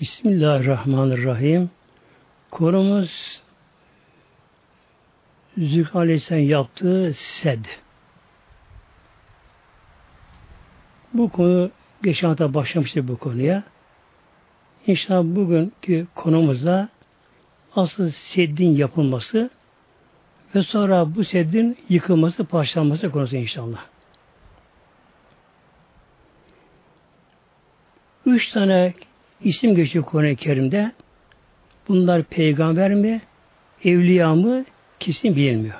Bismillahirrahmanirrahim. Konumuz Zülk Aleyhisselam yaptığı sed. Bu konu geçen hafta başlamıştık bu konuya. İnşallah bugünkü konumuzda asıl seddin yapılması ve sonra bu seddin yıkılması, parçalanması konusu inşallah. Üç tane isim geçiyor Kur'an-ı Kerim'de. Bunlar peygamber mi, evliya mı kesin bilinmiyor.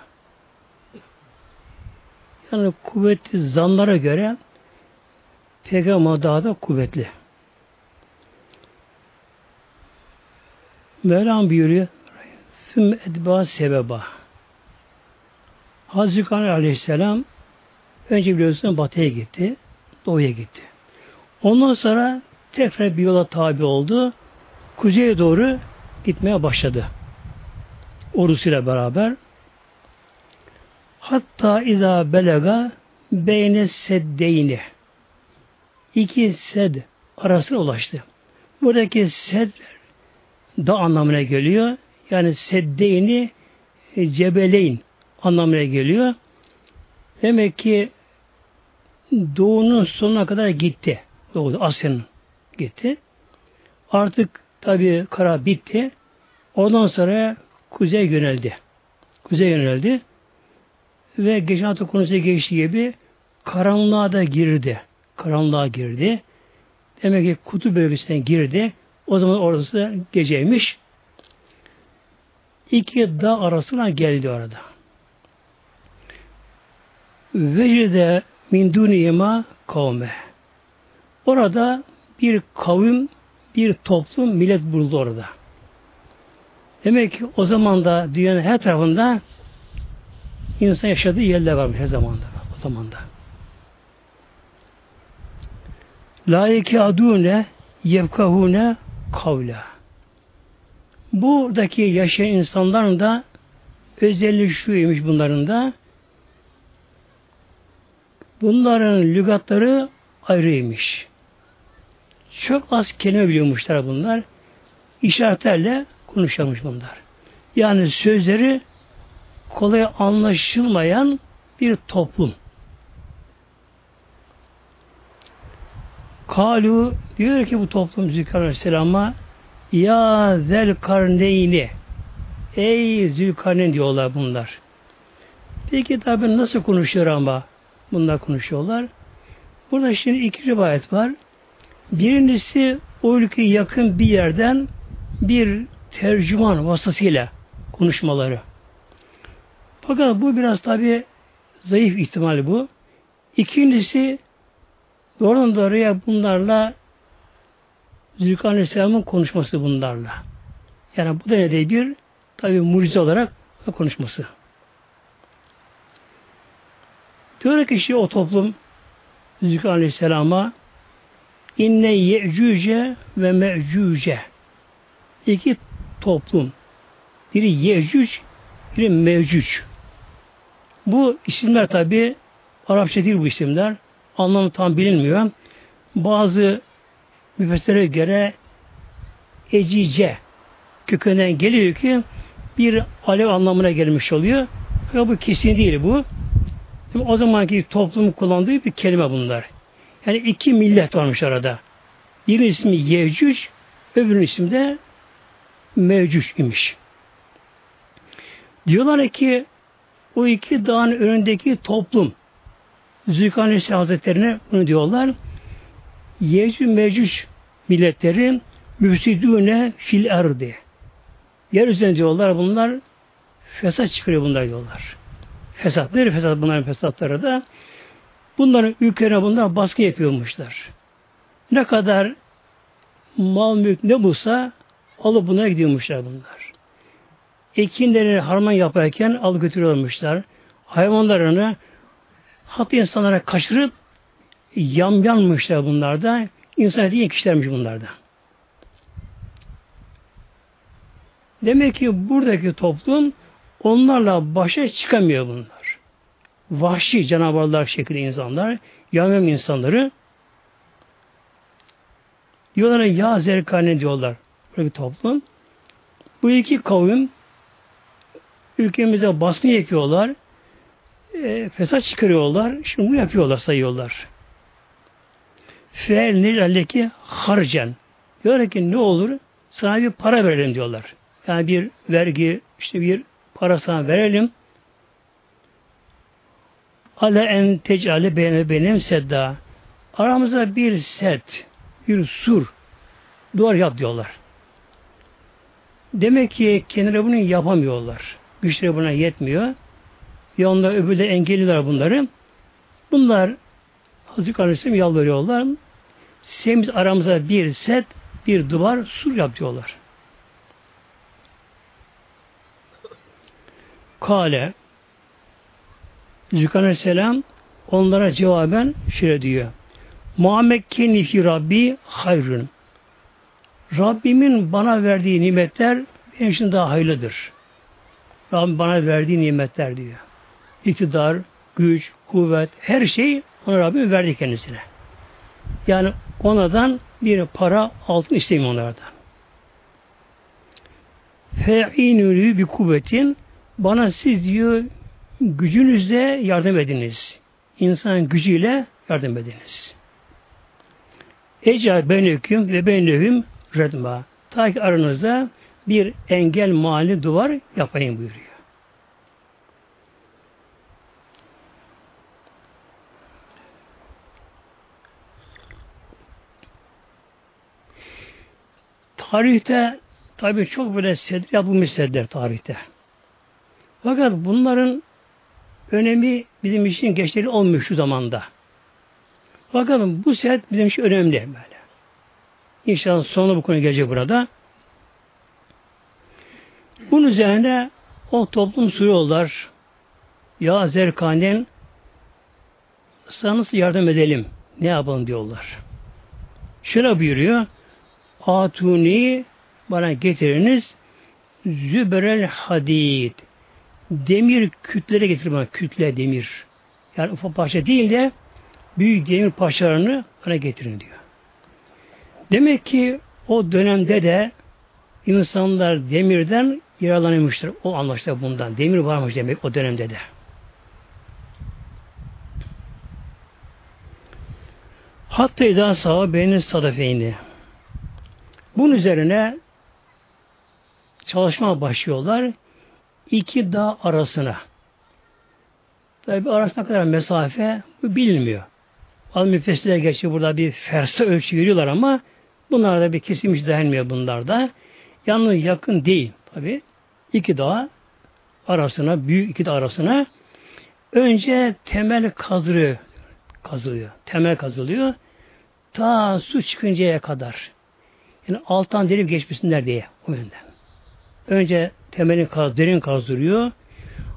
Yani kuvvetli zanlara göre peygamber daha da kuvvetli. Mevlam buyuruyor Süm edba sebeba Hazreti Aleyhisselam önce biliyorsun batıya gitti, doğuya gitti. Ondan sonra tekrar bir yola tabi oldu. Kuzeye doğru gitmeye başladı. Ordusuyla beraber. Hatta izâ belega beyne seddeyni iki sed arasına ulaştı. Buradaki sed da anlamına geliyor. Yani seddeyni e, cebeleyn anlamına geliyor. Demek ki doğunun sonuna kadar gitti. Doğu, Asya'nın gitti. Artık tabi kara bitti. Ondan sonra kuzey yöneldi. Kuzey yöneldi. Ve geçen hafta konusu geçtiği gibi karanlığa da girdi. Karanlığa girdi. Demek ki kutu bölgesine girdi. O zaman orası geceymiş. İki dağ arasına geldi orada. Vecide min duniyema kavme. Orada bir kavim, bir toplum, millet buldu orada. Demek ki o zaman da dünyanın her tarafında insan yaşadığı yerler varmış her zamanda. O zamanda. La yekâdûne yevkahûne kavla. Buradaki yaşayan insanların da özelliği şuymuş bunların da bunların lügatları ayrıymış. Çok az kelime biliyormuşlar bunlar. İşaretlerle konuşuyormuş bunlar. Yani sözleri kolay anlaşılmayan bir toplum. Kalu diyor ki bu toplum Zülkarneyn Aleyhisselam'a Ya zel karneyni Ey Zülkarneyn diyorlar bunlar. Peki tabi nasıl konuşuyor ama bunlar konuşuyorlar. Burada şimdi iki rivayet var. Birincisi o ülkeye yakın bir yerden bir tercüman vasıtasıyla konuşmaları. Fakat bu biraz tabi zayıf ihtimal bu. İkincisi doğrudan doğruya bunlarla Zülkan Aleyhisselam'ın konuşması bunlarla. Yani bu da ne bir tabi mucize olarak konuşması. Diyor ki işte o toplum Zülkan Aleyhisselam'a inne ye'cüce ve me'cüce iki toplum. Biri Yecüc, biri Mevcüc. Bu isimler tabi Arapça değil bu isimler. Anlamı tam bilinmiyor. Bazı müfessirlere göre Ecice kökünden geliyor ki bir alev anlamına gelmiş oluyor. Ve bu kesin değil bu. O zamanki toplumun kullandığı bir kelime bunlar. Yani iki millet varmış arada. Birinin ismi Yecüc, öbürünün ismi de Mevcüc imiş. Diyorlar ki o iki dağın önündeki toplum Zülkarneyn Hazretlerine bunu diyorlar. Yecüc Mevcüc milletleri müfsidüne fil erdi. Yeryüzüne diyorlar bunlar fesat çıkarıyor bunlar diyorlar. Fesat. Nedir fesat bunların fesatları da? Bunların ülkelerine bunlar baskı yapıyormuşlar. Ne kadar mal mülk ne bulsa alıp bunlara gidiyormuşlar bunlar. Ekinleri harman yaparken al götürüyormuşlar. Hayvanlarını hatta insanlara kaçırıp yam yanmışlar bunlarda. İnsan diye kişilermiş bunlarda. Demek ki buradaki toplum onlarla başa çıkamıyor bunlar vahşi canavarlar şekilde insanlar, yamyam insanları Diyorlar ya zerkane diyorlar. Böyle bir toplum. Bu iki kavim ülkemize baskın yapıyorlar. E, fesat çıkarıyorlar. Şimdi bunu yapıyorlar, sayıyorlar. Fe'el nilalleki harcen. Diyorlar ki ne olur? Sana bir para verelim diyorlar. Yani bir vergi, işte bir para sana verelim. Ale en tecale benim benim sedda. Aramızda bir set, bir sur, duvar yap diyorlar. Demek ki kendileri bunu yapamıyorlar. Güçleri buna yetmiyor. Ya onlar öbürü engelliler bunları. Bunlar Hazreti Aleyhisselam yalvarıyorlar. Sen biz aramıza bir set, bir duvar, sur yap diyorlar. Kale Zülkan Aleyhisselam onlara cevaben şöyle diyor. Muhammed fi Rabbi hayrun. Rabbimin bana verdiği nimetler benim için daha hayırlıdır. Rabbim bana verdiği nimetler diyor. İktidar, güç, kuvvet, her şey ona Rabbim verdi kendisine. Yani onadan bir para altın istemiyor onlardan. Fe'inülü bir kuvvetin bana siz diyor gücünüzle yardım ediniz. İnsan gücüyle yardım ediniz. Ecal ben hüküm ve ben lehüm redma. Ta ki aranızda bir engel mali duvar yapayım buyuruyor. Tarihte tabi çok böyle sedir yapılmış sedler tarihte. Fakat bunların önemi bizim için geçerli olmuş şu zamanda. Fakat bu set bizim için önemli böyle. İnşallah sonra bu konu gelecek burada. Bunun üzerine o toplum soruyorlar. Ya Zerkanen sana nasıl yardım edelim? Ne yapalım diyorlar. Şöyle buyuruyor. Atuni bana getiriniz züberel hadid demir kütlere getir bana. Kütle demir. Yani ufak parça değil de büyük demir parçalarını bana getirin diyor. Demek ki o dönemde de insanlar demirden yaralanmıştır. O anlaşılıyor bundan. Demir varmış demek o dönemde de. Hatta izah saha beyni sadafeyni. Bunun üzerine çalışma başlıyorlar iki dağ arasına. Tabi arasına kadar mesafe bu bilinmiyor. Al müfessirler geçiyor burada bir fersa ölçü veriyorlar ama bunlarda bir kesilmiş dayanmıyor bunlarda. Yalnız yakın değil tabi. İki dağ arasına, büyük iki dağ arasına önce temel kazılıyor. Kazılıyor. Temel kazılıyor. Ta su çıkıncaya kadar. Yani alttan delip geçmesinler diye o yönden. Önce temelin kaz, derin kazdırıyor.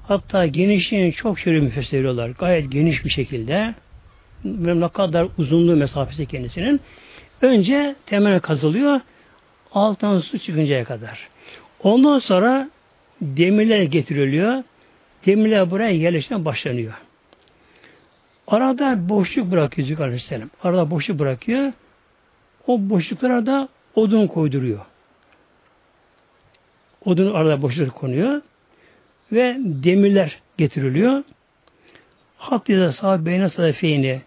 Hatta genişliğini çok şöyle müfessir veriyorlar. Gayet geniş bir şekilde. Ne kadar uzunluğu mesafesi kendisinin. Önce temel kazılıyor. Alttan su çıkıncaya kadar. Ondan sonra demirler getiriliyor. Demirler buraya yerleşmeye başlanıyor. Arada boşluk bırakıyor Zülkar Aleyhisselam. Arada boşluk bırakıyor. O boşluklara da odun koyduruyor. Odun arada boşluk konuyor. Ve demirler getiriliyor. Hatta sağ beyne sadefeyni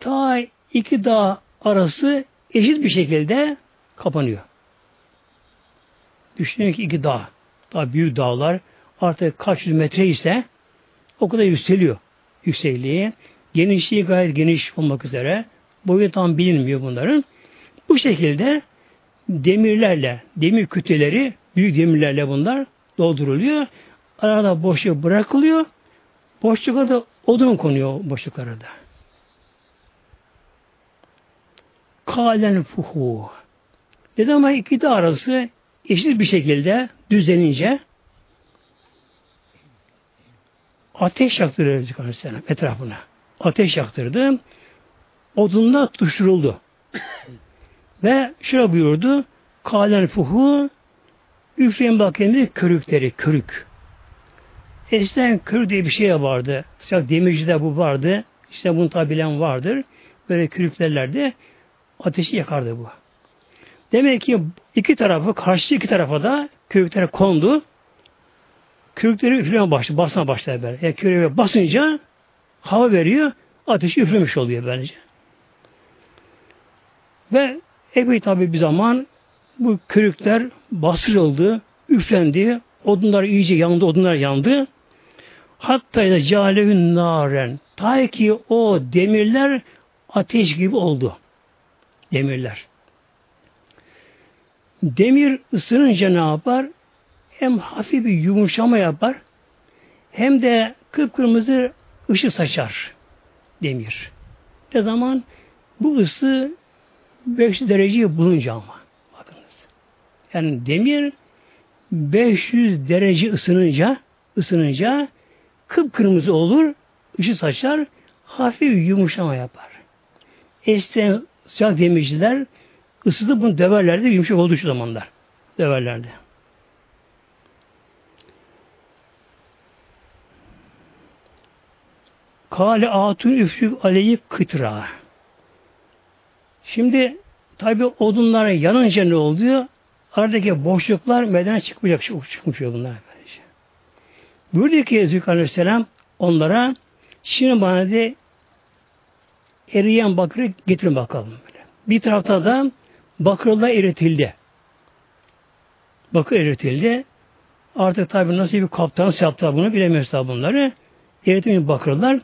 ta iki dağ arası eşit bir şekilde kapanıyor. Düşünün ki iki dağ, daha büyük dağlar artık kaç yüz metre ise o kadar yükseliyor. Yüksekliği. Genişliği gayet geniş olmak üzere. Boyu tam bilinmiyor bunların. Bu şekilde demirlerle, demir kütleleri Büyük demirlerle bunlar dolduruluyor. Arada boşluk bırakılıyor. Boşluklara da odun konuyor boşluklara da. Kalen fuhu. Dedi ama iki de arası eşit bir şekilde düzlenince ateş yaktırıyor Aleyhisselam etrafına. Ateş yaktırdı. Odunla tutuşturuldu. Ve şöyle buyurdu. Kalen fuhu Üfleyin bakayım körükleri, körük. Eskiden körük diye bir şey vardı. Sıcak demircide bu vardı. İşte bunu tabi bilen vardır. Böyle körüklerlerde ateşi yakardı bu. Demek ki iki tarafı, karşı iki tarafa da köklere kondu. Kökleri üfleme başladı, basma başladı böyle. Yani köreğe basınca hava veriyor, ateşi üflemiş oluyor bence. Ve epey tabi bir zaman bu körükler bastırıldı, üflendi, odunlar iyice yandı, odunlar yandı. Hatta da calevün naren. Ta ki o demirler ateş gibi oldu. Demirler. Demir ısınınca ne yapar? Hem hafif bir yumuşama yapar, hem de kıpkırmızı ışık saçar demir. Ne zaman? Bu ısı 500 dereceyi bulunca ama. Yani demir 500 derece ısınınca ısınınca kıpkırmızı olur, ışık saçar, hafif yumuşama yapar. Eskiden sıcak demirciler ısıtıp bunu döverlerdi, yumuşak olduğu şu zamanlar. Döverlerdi. Kale atun üflük aleyhi kıtra. Şimdi tabi odunlar yanınca ne oluyor? Aradaki boşluklar medene çıkmayacak, çıkmış bunlar. Böylece. Buyurdu ki Zülkü Aleyhisselam onlara şimdi bana de eriyen bakırı getirin bakalım. Böyle. Bir tarafta da bakırla eritildi. Bakır eritildi. Artık tabi nasıl bir kaptan yaptı bunu bilemiyoruz bunları. Eritilmiş bakırlar.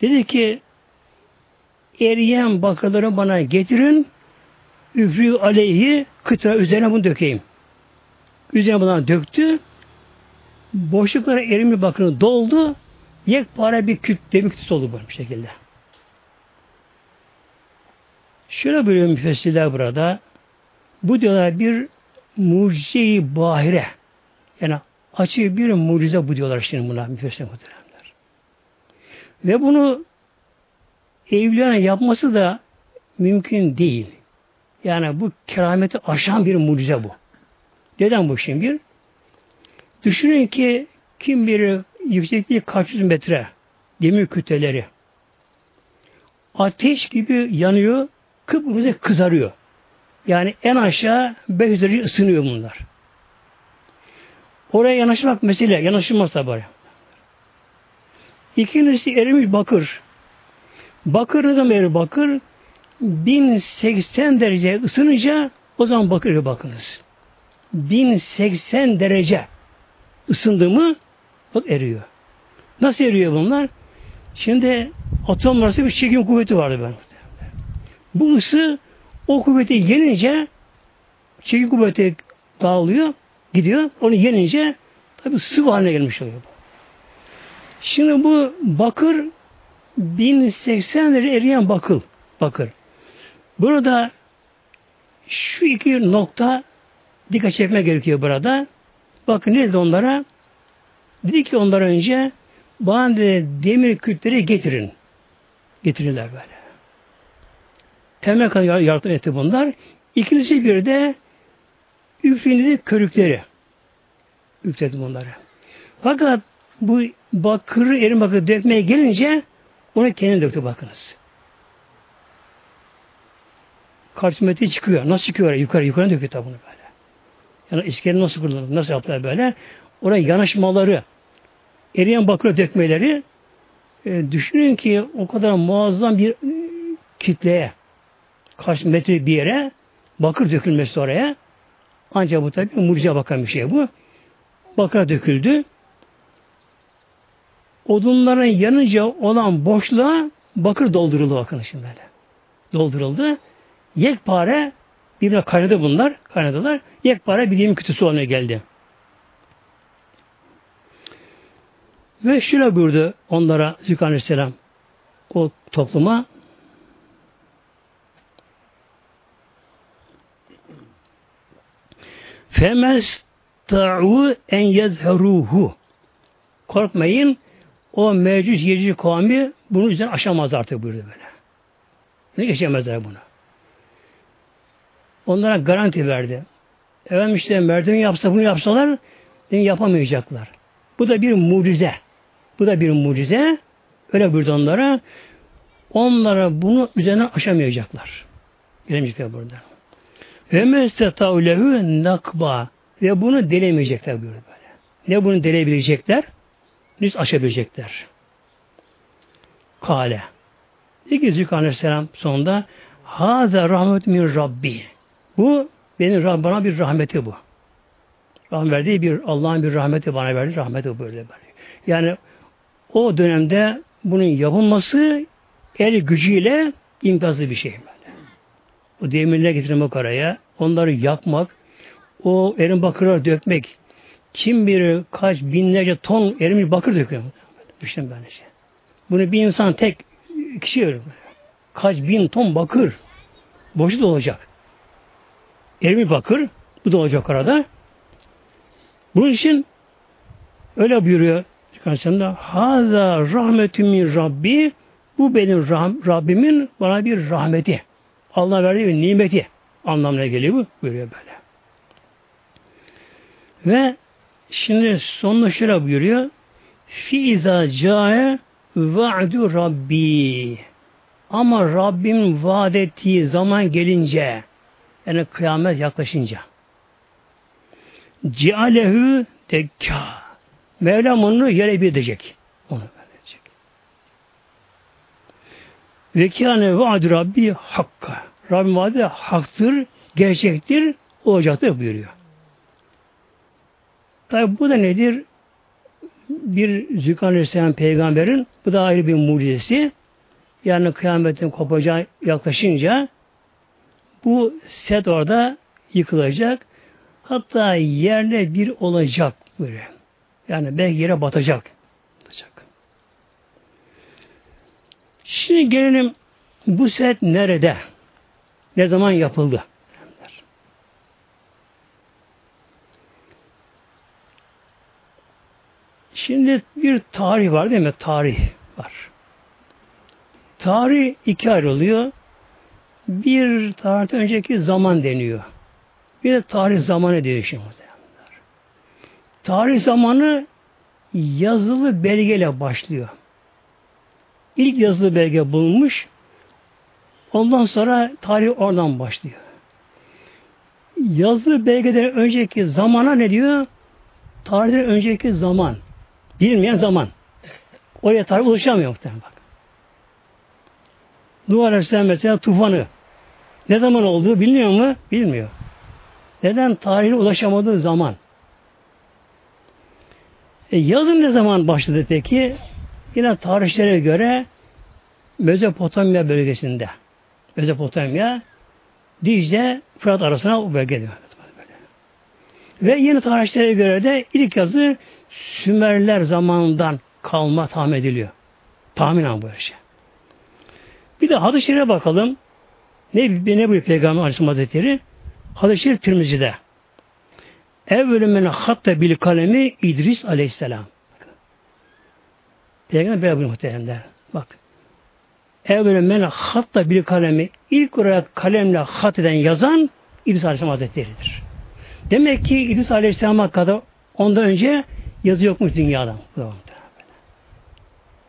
Dedi ki eriyen bakırları bana getirin üfrü aleyhi kıtra üzerine bunu dökeyim. Üzerine buna döktü. Boşluklara erimli bakırı doldu. Yekpare bir küt, demir kütlesi oldu bu şekilde. Şöyle buyuruyor müfessirler burada. Bu diyorlar bir mucize-i bahire. Yani açık bir mucize bu diyorlar şimdi buna müfessirler muhteremler. Ve bunu evliyanın yapması da mümkün değil. Yani bu kerameti aşan bir mucize bu. Neden bu şimdi bir? Düşünün ki kim bir yüksekliği kaç yüz metre demir kütleleri ateş gibi yanıyor, kıpkırmızı kızarıyor. Yani en aşağı 500 derece ısınıyor bunlar. Oraya yanaşmak mesele, yanaşılmaz tabi. İkincisi erimiş bakır. Bakır ne zaman bakır? 1080 derece ısınınca o zaman bakır bakınız. 1080 derece ısındı mı bak eriyor. Nasıl eriyor bunlar? Şimdi atom arası bir çekim kuvveti vardı ben. Bu ısı o kuvveti yenince çekim kuvveti dağılıyor, gidiyor. Onu yenince tabi sıvı haline gelmiş oluyor. Şimdi bu bakır 1080 derece eriyen bakıl, bakır. Burada şu iki nokta dikkat çekme gerekiyor burada. Bakın ne dedi onlara? Dedi ki onlara önce bana dedi, demir kütleri getirin. Getirirler böyle. Temel kadar yardım etti bunlar. İkincisi bir de üfledi körükleri. Üfledi bunları. Fakat bu bakırı erin bakırı dökmeye gelince onu kendi döktü bakınız. Karşımetre çıkıyor. Nasıl çıkıyor? Yukarı yukarı döküyor tabi bunu böyle. Yani iskele nasıl kurulur? Nasıl yaptılar böyle? Oraya yanaşmaları, eriyen bakır dökmeleri e, düşünün ki o kadar muazzam bir e, kitleye kaç metre bir yere bakır dökülmesi oraya ancak bu tabi mucize bakan bir şey bu. Bakır döküldü. Odunların yanınca olan boşluğa bakır dolduruldu bakın şimdi böyle. Dolduruldu. Yekpare birbirine kaynadı bunlar. Kaynadılar. Yekpare bir yemin kütüsü olmaya geldi. Ve şöyle buyurdu onlara Zülkan Aleyhisselam o topluma Femez ta'u en yezheruhu Korkmayın o mevcut yedici kavmi bunu yüzden aşamaz artık buyurdu böyle. Ne geçemezler bunu. Onlara garanti verdi. Efendim işte merdiven yapsa bunu yapsalar yapamayacaklar. Bu da bir mucize. Bu da bir mucize. Öyle buyurdu onlara. Onlara bunu üzerine aşamayacaklar. Gelemeyecekler burada. Ve mestetavlehu nakba. Ve bunu delemeyecekler böyle böyle. Ne bunu delebilecekler? Düz aşabilecekler. Kale. İki Zülkü Aleyhisselam sonunda Haza rahmet min Rabbi. Bu benim bana bir rahmeti bu. Rahmet verdiği bir Allah'ın bir rahmeti bana verdi. Rahmeti böyle böyle. Yani o dönemde bunun yapılması el gücüyle imkansız bir şey. Böyle. O demirler getirmek araya, onları yakmak, o erin bakırları dökmek, kim bilir kaç binlerce ton erimiş bakır döküyor. Düşünün böyle şey. Bunu bir insan tek kişi ölür. Kaç bin ton bakır. Boşu da olacak. Erimiş bakır. Bu da olacak arada. Bunun için öyle buyuruyor Aleyhisselam'da Haza rahmetü min Rabbi bu benim rah Rabbimin bana bir rahmeti. Allah verdiği bir nimeti anlamına geliyor bu. Buyuruyor böyle. Ve şimdi sonunda şöyle buyuruyor. Fi izâ câe va'du Rabbi. Ama Rabbim vaat ettiği zaman gelince yani kıyamet yaklaşınca cialehu tekka Mevlam onu yere bir edecek. Onu verecek. Ve kâne vaad Rabbi hakka. Rabbim vaadi haktır, gerçektir, olacaktır buyuruyor. Tabi bu da nedir? Bir Zülkan Aleyhisselam peygamberin bu da ayrı bir mucizesi. Yani kıyametin kopacağı yaklaşınca bu set orada yıkılacak. Hatta yerle bir olacak böyle. Yani belki yere batacak. batacak. Şimdi gelelim bu set nerede? Ne zaman yapıldı? Şimdi bir tarih var değil mi? Tarih var. Tarih iki ayrılıyor. Bir tarihten önceki zaman deniyor. Bir de tarih zamanı diyor şimdi. Tarih zamanı yazılı belgeyle başlıyor. İlk yazılı belge bulunmuş. Ondan sonra tarih oradan başlıyor. Yazılı belgeden önceki zamana ne diyor? Tarihten önceki zaman. Bilmeyen zaman. Oraya tarih ulaşamıyor muhtemelen. Nuh Aleyhisselam mesela tufanı. Ne zaman olduğu bilmiyor mu? Bilmiyor. Neden? Tarihe ulaşamadığı zaman. E, yazın ne zaman başladı peki? Yine tarihlere göre Mezopotamya bölgesinde. Mezopotamya, Dicle, Fırat arasına o bölgede. Ve yeni tarihlere göre de ilk yazı Sümerler zamanından kalma tahmin ediliyor. Tahminen bu şey. Bir de hadis-i şerife bakalım. Ne, ne bu Peygamber Aleyhisselam Hazretleri? Hadis-i Şerif Tirmizi'de. Evvelü men hatta bil kalemi İdris aleyhisselam. Peygamber böyle muhteremler. Bak. Evvelü men hatta bil kalemi ilk olarak kalemle hat eden yazan İdris aleyhisselam hazretleridir. Demek ki İdris aleyhisselama kadar ondan önce yazı yokmuş dünyada.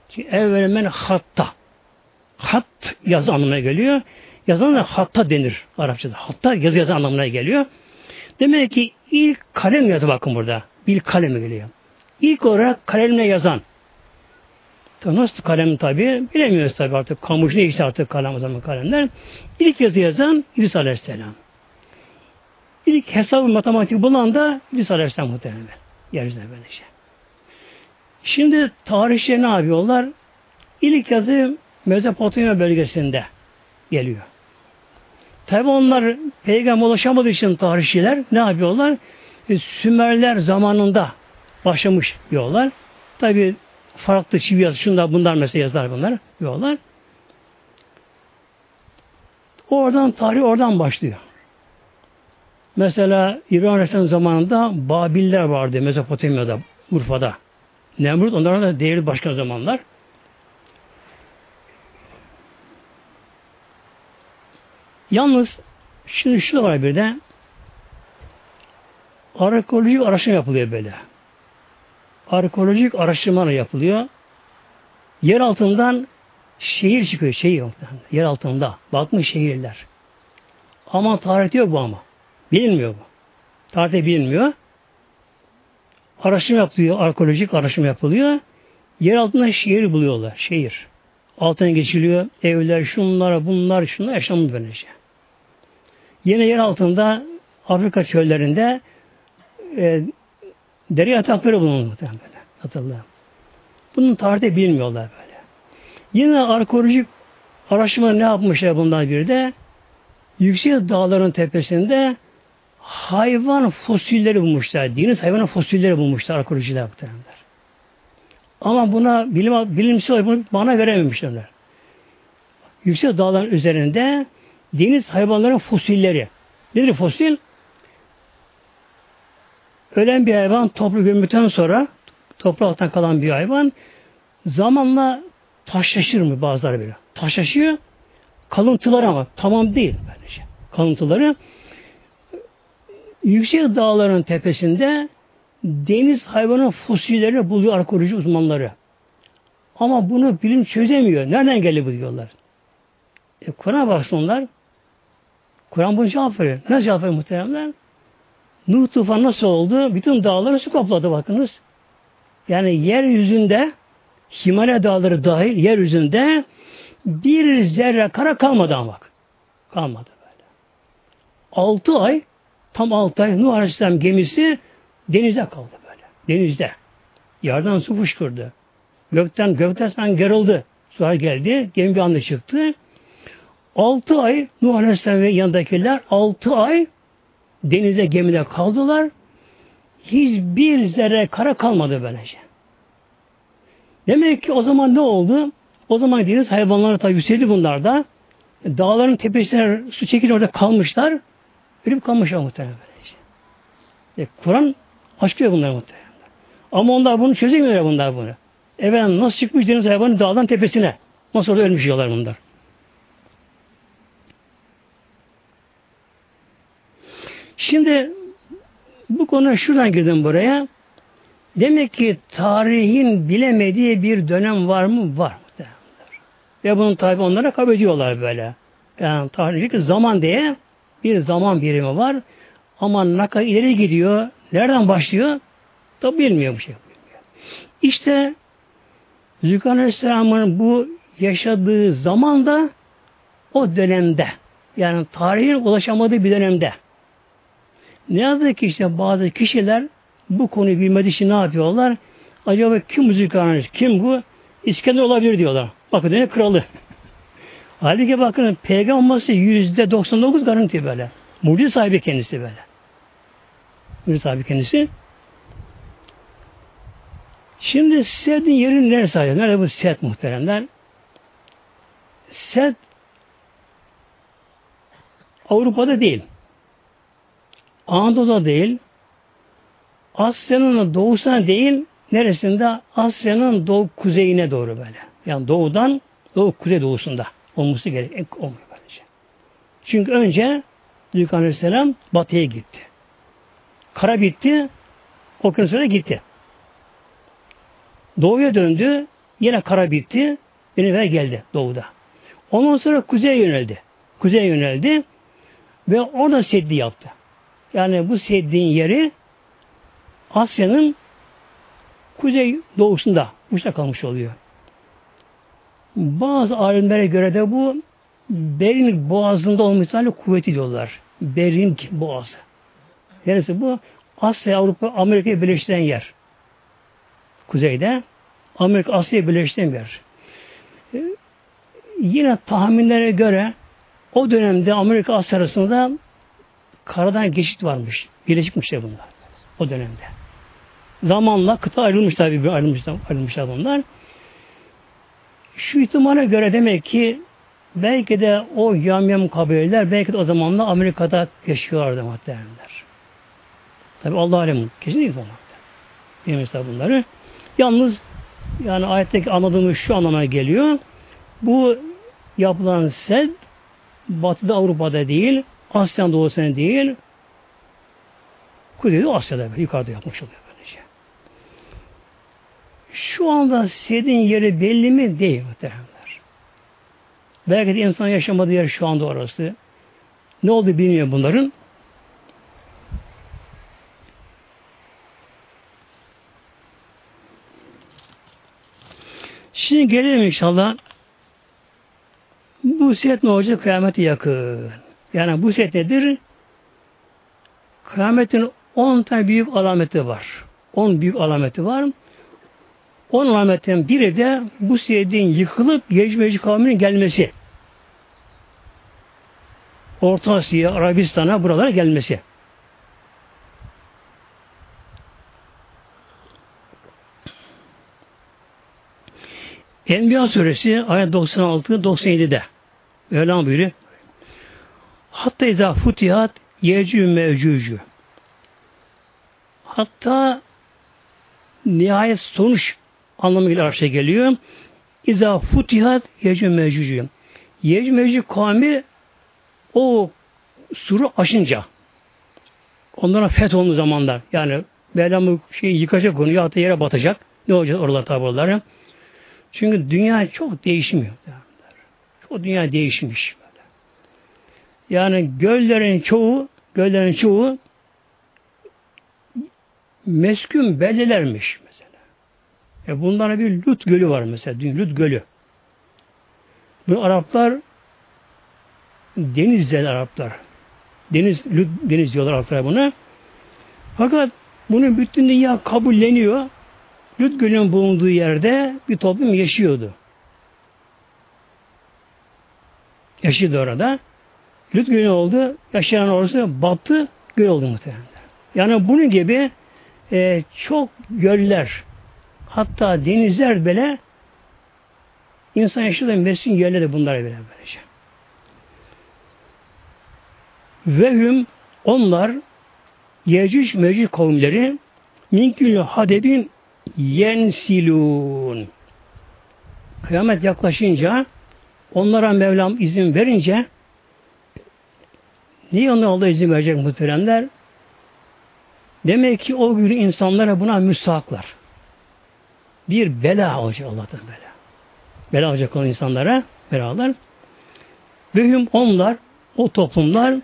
Çünkü evvelü men hatta hat yazı anlamına geliyor. Yazan da hatta denir Arapçada. Hatta yazı yazı anlamına geliyor. Demek ki ilk kalem yazı bakın burada. Bir kalem geliyor. İlk olarak kalemle yazan. Nasıl kalem tabi bilemiyoruz tabi artık. Kamuş neyse artık kalem o zaman kalemler. İlk yazı yazan İdris Aleyhisselam. İlk hesabı matematik bulan da İdris Aleyhisselam muhtemelen. Yeryüzüne böyle şey. Şimdi tarihçiler ne yapıyorlar? İlk yazı Mezopotamya bölgesinde geliyor. Tabi onlar peygamber ulaşamadığı için tarihçiler ne yapıyorlar? E, Sümerler zamanında başlamış diyorlar. Tabi farklı çivi yazı, şunlar bunlar mesela yazar bunlar diyorlar. Oradan tarih oradan başlıyor. Mesela İbrahim Aleyhisselam zamanında Babiller vardı Mezopotamya'da, Urfa'da. Nemrut onların da değerli başka zamanlar. Yalnız şimdi şu var bir de arkeolojik araştırma yapılıyor böyle. Arkeolojik araştırmalar yapılıyor. Yer altından şehir çıkıyor. Şehir yer altında. Bakmış şehirler. Ama tarihte yok bu ama. Bilinmiyor bu. Tarihte bilinmiyor. Araştırma yapılıyor, arkeolojik araştırma yapılıyor. Yer altında şehir buluyorlar, şehir. Altına geçiliyor, evler, şunlar, bunlar, şunlar yaşamı böylece. Yine yer altında Afrika çöllerinde e, deri yatakları bulunur muhtemelen. Hatırla. Bunun tarihi bilmiyorlar böyle. Yine arkeolojik araştırma ne yapmışlar bundan bir de yüksek dağların tepesinde hayvan fosilleri bulmuşlar. Deniz hayvanın fosilleri bulmuşlar arkeolojide muhtemelenler. Ama buna bilim, bilimsel olarak bana verememişler. Yüksek dağların üzerinde deniz hayvanların fosilleri. Nedir fosil? Ölen bir hayvan toplu gömüldükten sonra topraktan kalan bir hayvan zamanla taşlaşır mı bazıları böyle? Taşlaşıyor. Kalıntılar ama tamam değil böylece. Kalıntıları yüksek dağların tepesinde deniz hayvanın fosillerini buluyor arkeoloji uzmanları. Ama bunu bilim çözemiyor. Nereden geldi bu diyorlar. E, Kur'an'a baksınlar. Kur'an bunu cevap veriyor. Nasıl cevap veriyor muhteremler? Nuh tufan nasıl oldu? Bütün dağları su kapladı bakınız. Yani yeryüzünde Himalaya dağları dahil yeryüzünde bir zerre kara kalmadı ama bak. Kalmadı böyle. Altı ay tam altı ay Nuh Aleyhisselam gemisi denizde kaldı böyle. Denizde. Yerden su fışkırdı. Gökten gökten sen gerıldı. Sular geldi. Gemi bir anda çıktı. Altı ay Nuh Aleyhisselam ve yanındakiler altı ay denize gemide kaldılar. Hiçbir zerre kara kalmadı böylece. Demek ki o zaman ne oldu? O zaman deniz hayvanları tabi yükseldi bunlar da. Dağların tepesine su çekil orada kalmışlar. Ölüp kalmışlar muhtemelen böylece. E, Kur'an açıklıyor bunları muhtemelen. Ama onlar bunu çözemiyorlar bunlar bunu. Evet nasıl çıkmış deniz hayvanı dağdan tepesine? Nasıl orada ölmüş yiyorlar bunlar? Şimdi bu konu şuradan girdim buraya. Demek ki tarihin bilemediği bir dönem var mı? Var. Ve bunun tabi onlara kabul ediyorlar böyle. Yani tarihlik zaman diye bir zaman birimi var. Ama ne kadar ileri gidiyor, nereden başlıyor da bilmiyor bu şey. İşte Zülkan Aleyhisselam'ın bu yaşadığı zamanda o dönemde yani tarihin ulaşamadığı bir dönemde ne yazık ki işte bazı kişiler bu konuyu bilmediği için ne yapıyorlar? Acaba kim bu Zülkarneyn? Kim bu? İskender olabilir diyorlar. Bakın ne kralı. Halbuki bakın peygamber olması yüzde 99 garanti böyle. Mucize sahibi kendisi böyle. Mucize sahibi kendisi. Şimdi Sed'in yeri neresi acaba? Nerede bu Sed muhteremler? Sed Avrupa'da değil. Anadolu'da değil. Asya'nın doğusuna değil, neresinde? Asya'nın doğu kuzeyine doğru böyle. Yani doğudan doğu kuzey doğusunda olması gerek. Olmuyor böylece. Çünkü önce Büyük Aleyhisselam batıya gitti. Kara bitti, okyanusa gitti. Doğuya döndü, yine kara bitti, yine geldi doğuda. Ondan sonra kuzeye yöneldi. Kuzeye yöneldi ve orada seddi yaptı. Yani bu seddin yeri Asya'nın kuzey doğusunda uçta kalmış oluyor. Bazı alimlere göre de bu Bering boğazında olma ihtimali kuvveti diyorlar. Bering boğazı. Neresi bu? Asya, Avrupa, Amerika'yı birleştiren yer. Kuzeyde. Amerika, Asya'yı birleştiren yer. Ee, yine tahminlere göre o dönemde Amerika Asya arasında karadan geçit varmış. Birleşikmişler bunlar. O dönemde. Zamanla kıta ayrılmış tabi ayrılmışlar, ayrılmışlar bunlar. Şu ihtimale göre demek ki belki de o yamyam kabileler belki de o zamanla Amerika'da yaşıyorlardı muhtemelenler. Tabi Allah alem kesinlikle olmakta. Bilmiyorsa bunları. Yalnız yani ayetteki anladığımız şu anlamaya geliyor. Bu yapılan sed Batı'da Avrupa'da değil, Asya'nın doğusuna değil, Kuzeyde Asya'da böyle yukarıda yapmış oluyor böylece. Şu anda Sed'in yeri belli mi? Değil muhtemelenler. Belki de insan yaşamadığı yer şu anda orası. Ne oldu bilmiyor bunların. Şimdi gelelim inşallah. Bu set ne olacak? Kıyameti yakın. Yani bu set nedir? Kıyametin 10 tane büyük alameti var. 10 büyük alameti var. 10 alametten biri de bu setin yıkılıp Yecmeci kavminin gelmesi. Orta Asya, Arabistan'a buralara gelmesi. Enbiya suresi ayet 96-97'de Mevlam buyuruyor. Hatta izâ futihat yecü mevcücü. Hatta nihayet sonuç anlamıyla arşa geliyor. İza futihat yecü mevcücü. Yecü mevcü kavmi o suru aşınca onlara feth olduğu zamanlar yani Mevlam şeyi yıkacak onu ya yere batacak. Ne olacak oralar tabi oraları. Çünkü dünya çok değişmiyor. O dünya değişmiş. Yani göllerin çoğu göllerin çoğu meskun bellelermiş mesela. E bunlara bir Lut gölü var mesela. Lut gölü. Bu Araplar denizler Araplar. Deniz, Lut deniz diyorlar Araplar buna. Fakat bunu bütün dünya kabulleniyor. Lut Gölü'nün bulunduğu yerde bir toplum yaşıyordu. Yaşıyordu orada. Lut Gölü oldu. Yaşayan orası battı. Göl oldu muhtemelen. Yani bunun gibi e, çok göller hatta denizler bile insan yaşadığı mesin yerleri bunlar bile böylece. Ve hüm onlar Yecüc Mecüc kavimleri minkül hadebin yensilun. Kıyamet yaklaşınca onlara Mevlam izin verince niye onlar Allah izin verecek muhteremler? Demek ki o gün insanlara buna müstahaklar. Bir bela olacak Allah'tan bela. Bela olacak o insanlara belalar. Ve onlar, o toplumlar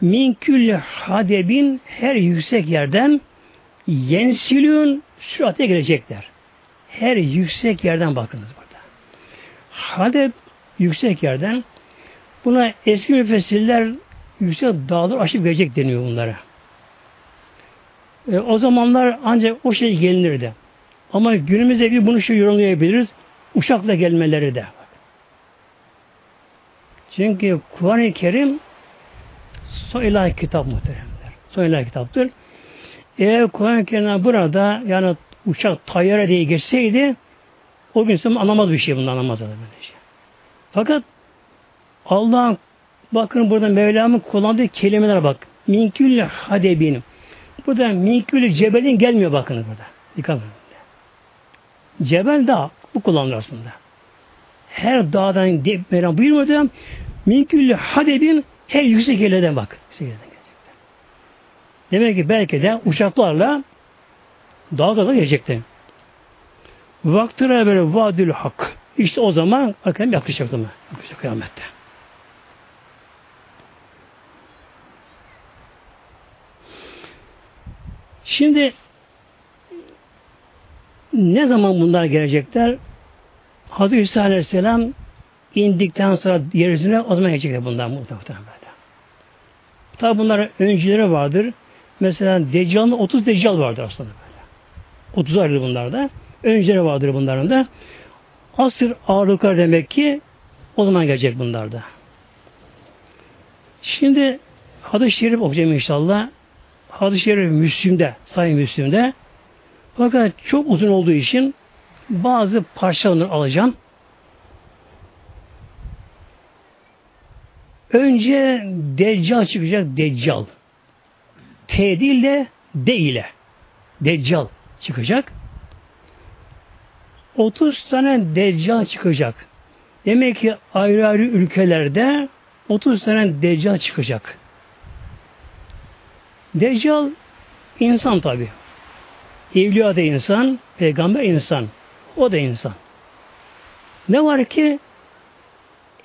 min külli hadebin her yüksek yerden yensilün sürate gelecekler. Her yüksek yerden bakınız burada. Hadeb yüksek yerden buna eski müfessirler yüksek dağlar aşıp gelecek deniyor bunlara. E, o zamanlar ancak o şey gelinirdi. Ama günümüzde bir bunu şey yorumlayabiliriz. Uçakla gelmeleri de. Çünkü Kur'an-ı Kerim son ilahi kitap muhteremler. Son ilahi kitaptır. Eğer Kur'an-ı Kerim'den burada yani uçak tayyare diye geçseydi o gün insan anlamaz bir şey bundan anlamaz şey. Fakat Allah'ın bakın burada Mevlam'ın kullandığı kelimeler bak. Minkül hadebin. Burada minkül cebelin gelmiyor bakın burada. Dikkat edin. Cebel dağ. Bu kullanılır aslında. Her dağdan Mevlam buyurmadı. Minkül hadebin her yüksek yerlerden bak. Yüksek yerlerden Demek ki belki de uçaklarla dalgadan gelecekti. Vaktire böyle vadül hak. İşte o zaman akşam yaklaşacaktı mı? Yaklaşacak kıyamette. Şimdi ne zaman bunlar gelecekler? Hazreti İsa Aleyhisselam indikten sonra yeryüzüne o zaman gelecekler bundan muhtemelen böyle. Tabi bunların öncüleri vardır. Mesela Deccal'ın 30 Deccal vardır aslında böyle. 30 ayrı bunlarda. Önceleri vardır bunların da. Asır ağırlıklar demek ki o zaman gelecek bunlarda. Şimdi hadis-i şerif okuyacağım inşallah. Hadis-i şerif Müslüm'de, Sayın Müslüm'de. Fakat çok uzun olduğu için bazı parçalarını alacağım. Önce Deccal çıkacak, Deccal. T değil de D ile. Deccal çıkacak. 30 tane deccal çıkacak. Demek ki ayrı ayrı ülkelerde 30 tane deccal çıkacak. Deccal insan tabi. Evliya da insan, peygamber insan. O da insan. Ne var ki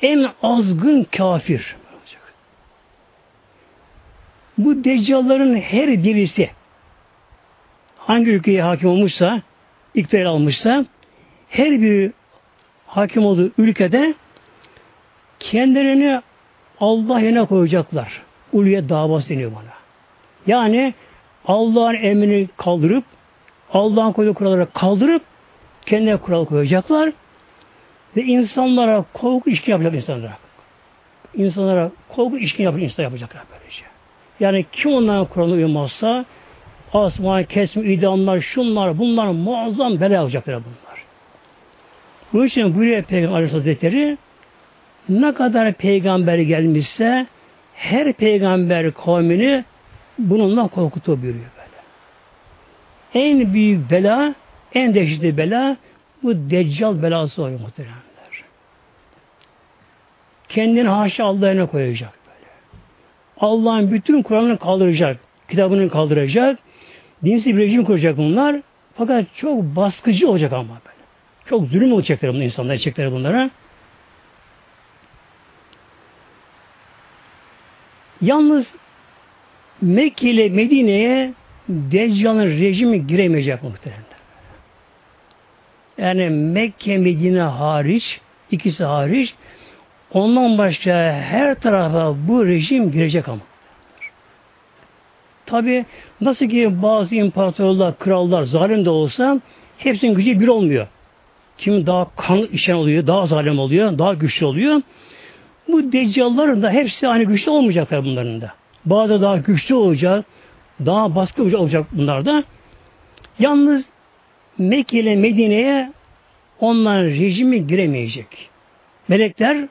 en azgın kafir. Bu deccalların her birisi hangi ülkeye hakim olmuşsa, iktidar almışsa her biri hakim olduğu ülkede kendilerini Allah yerine koyacaklar. Uluyet davası deniyor bana. Yani Allah'ın emrini kaldırıp Allah'ın koyduğu kuralları kaldırıp kendine kural koyacaklar ve insanlara korku işkin yapacak insanlara. İnsanlara korku işkin yapacak insan yapacaklar böylece. Yani kim onların kuralına uymazsa asma, kesme, idamlar, şunlar, bunlar muazzam bela olacaklar bunlar. Bu için buyuruyor Peygamber Aleyhisselatü Hazretleri ne kadar peygamber gelmişse her peygamber kavmini bununla korkutuyor buyuruyor böyle. En büyük bela, en dehşetli bela bu deccal belası oluyor muhteremler. Kendini haşa Allah'ına koyacak böyle. Allah'ın bütün Kur'an'ını kaldıracak, kitabını kaldıracak, dinsiz bir rejim kuracak bunlar. Fakat çok baskıcı olacak ama böyle. Çok zulüm olacaklar bunlar insanlar, edecekler bunlara. Yalnız Mekke ile Medine'ye Deccal'ın rejimi giremeyecek muhtemelen. Yani Mekke, Medine hariç, ikisi hariç, ondan başka her tarafa bu rejim girecek ama. Tabi nasıl ki bazı imparatorlar, krallar zalim de olsa hepsinin gücü bir olmuyor. Kim daha kan işen oluyor, daha zalim oluyor, daha güçlü oluyor. Bu deccalların da hepsi aynı güçlü olmayacaklar bunların da. Bazı daha güçlü olacak, daha baskı olacak bunlar da. Yalnız Mekke ile Medine'ye onların rejimi giremeyecek. Melekler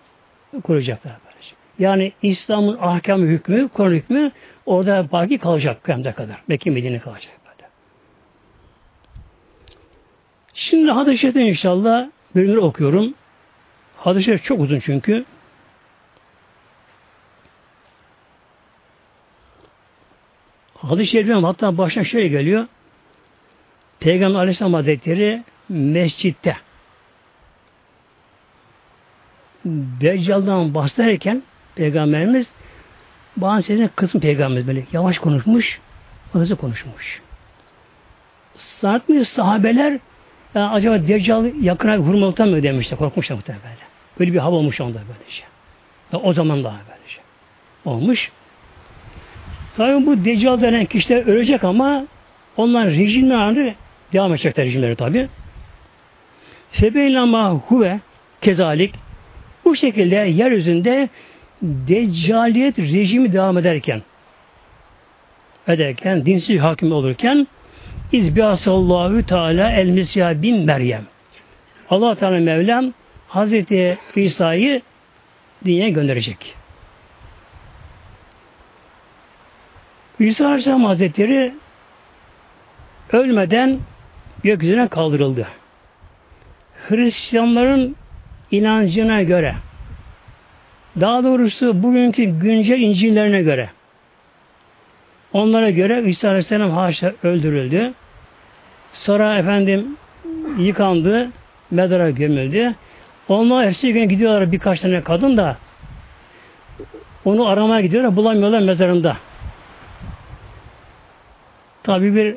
kuracaklar. Böylece. Yani İslam'ın ahkamı hükmü, Kur'an hükmü orada baki kalacak kıyamete kadar. Mekke Medine kalacak böyle. Şimdi hadis-i inşallah bölümleri okuyorum. Hadis-i çok uzun çünkü. Hadis-i şerifim hatta başına şöyle geliyor. Peygamber Aleyhisselam Hazretleri mescitte Deccal'dan bahsederken Peygamberimiz bazı şeylerin kısım Peygamberimiz böyle yavaş konuşmuş, hızlı konuşmuş. Sanatlı sahabeler yani acaba Deccal yakına vurmalıktan mı demişler, korkmuşlar muhtemelen böyle. Böyle bir hava olmuş onda böyle şey. o zaman daha böyle şey. Olmuş. Tabi bu Deccal denen kişiler ölecek ama onların rejimleri devam edecekler rejimleri tabi. Sebeyle huve kezalik bu şekilde yeryüzünde deccaliyet rejimi devam ederken ederken, dinsiz hakim olurken İzbiyasallahu Teala el Mesih bin Meryem. Allah Teala Mevlam Hazreti İsa'yı dünyaya gönderecek. İsa Aleyhisselam Hazretleri ölmeden gökyüzüne kaldırıldı. Hristiyanların inancına göre daha doğrusu bugünkü güncel İncil'lerine göre onlara göre İsa Aleyhisselam haşa öldürüldü. Sonra efendim yıkandı, medara gömüldü. Onlar hepsi gün gidiyorlar birkaç tane kadın da onu aramaya gidiyorlar, bulamıyorlar mezarında. Tabi bir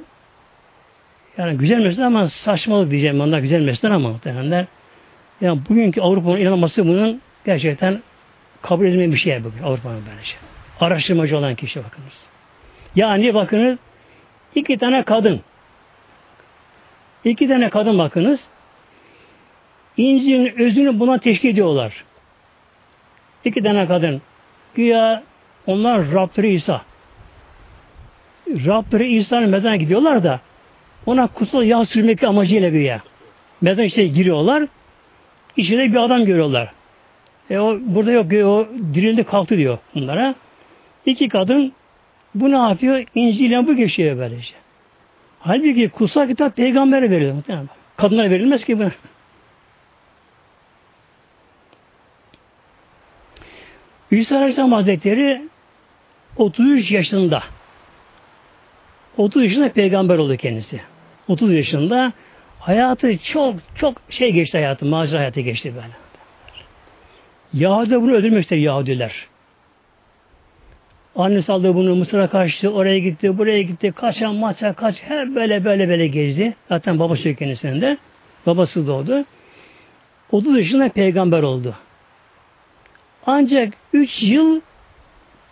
yani güzel mesele ama saçmalık diyeceğim onlar güzel mesele ama muhtemelenler. Yani bugünkü Avrupa'nın inanması bunun gerçekten kabul edilmeyen bir şey bugün Avrupa'nın böylece. Araştırmacı olan kişi bakınız. Yani bakınız iki tane kadın iki tane kadın bakınız İncil'in özünü buna teşkil ediyorlar. İki tane kadın. Güya onlar Rableri İsa. Rableri İsa'nın mezarına gidiyorlar da ona kutsal yağ sürmek amacıyla güya. Mezar işte giriyorlar. İçinde bir adam görüyorlar. E o burada yok, o dirildi kalktı diyor bunlara. İki kadın bu ne yapıyor? İncil'e bu geçiyor böylece. Halbuki kutsal kitap peygambere veriliyor. Kadınlara verilmez ki bu. İsa Aleyhisselam Hazretleri 33 yaşında 30 yaşında peygamber oldu kendisi. 30 yaşında hayatı çok çok şey geçti hayatı, macera hayatı geçti böyle. Yahudi bunu öldürmek istedi Yahudiler. Annesi aldı bunu Mısır'a kaçtı, oraya gitti, buraya gitti, kaçan maça kaç, her böyle böyle böyle gezdi. Zaten babası yok kendisinin de. Babası doğdu. 30 yaşında peygamber oldu. Ancak 3 yıl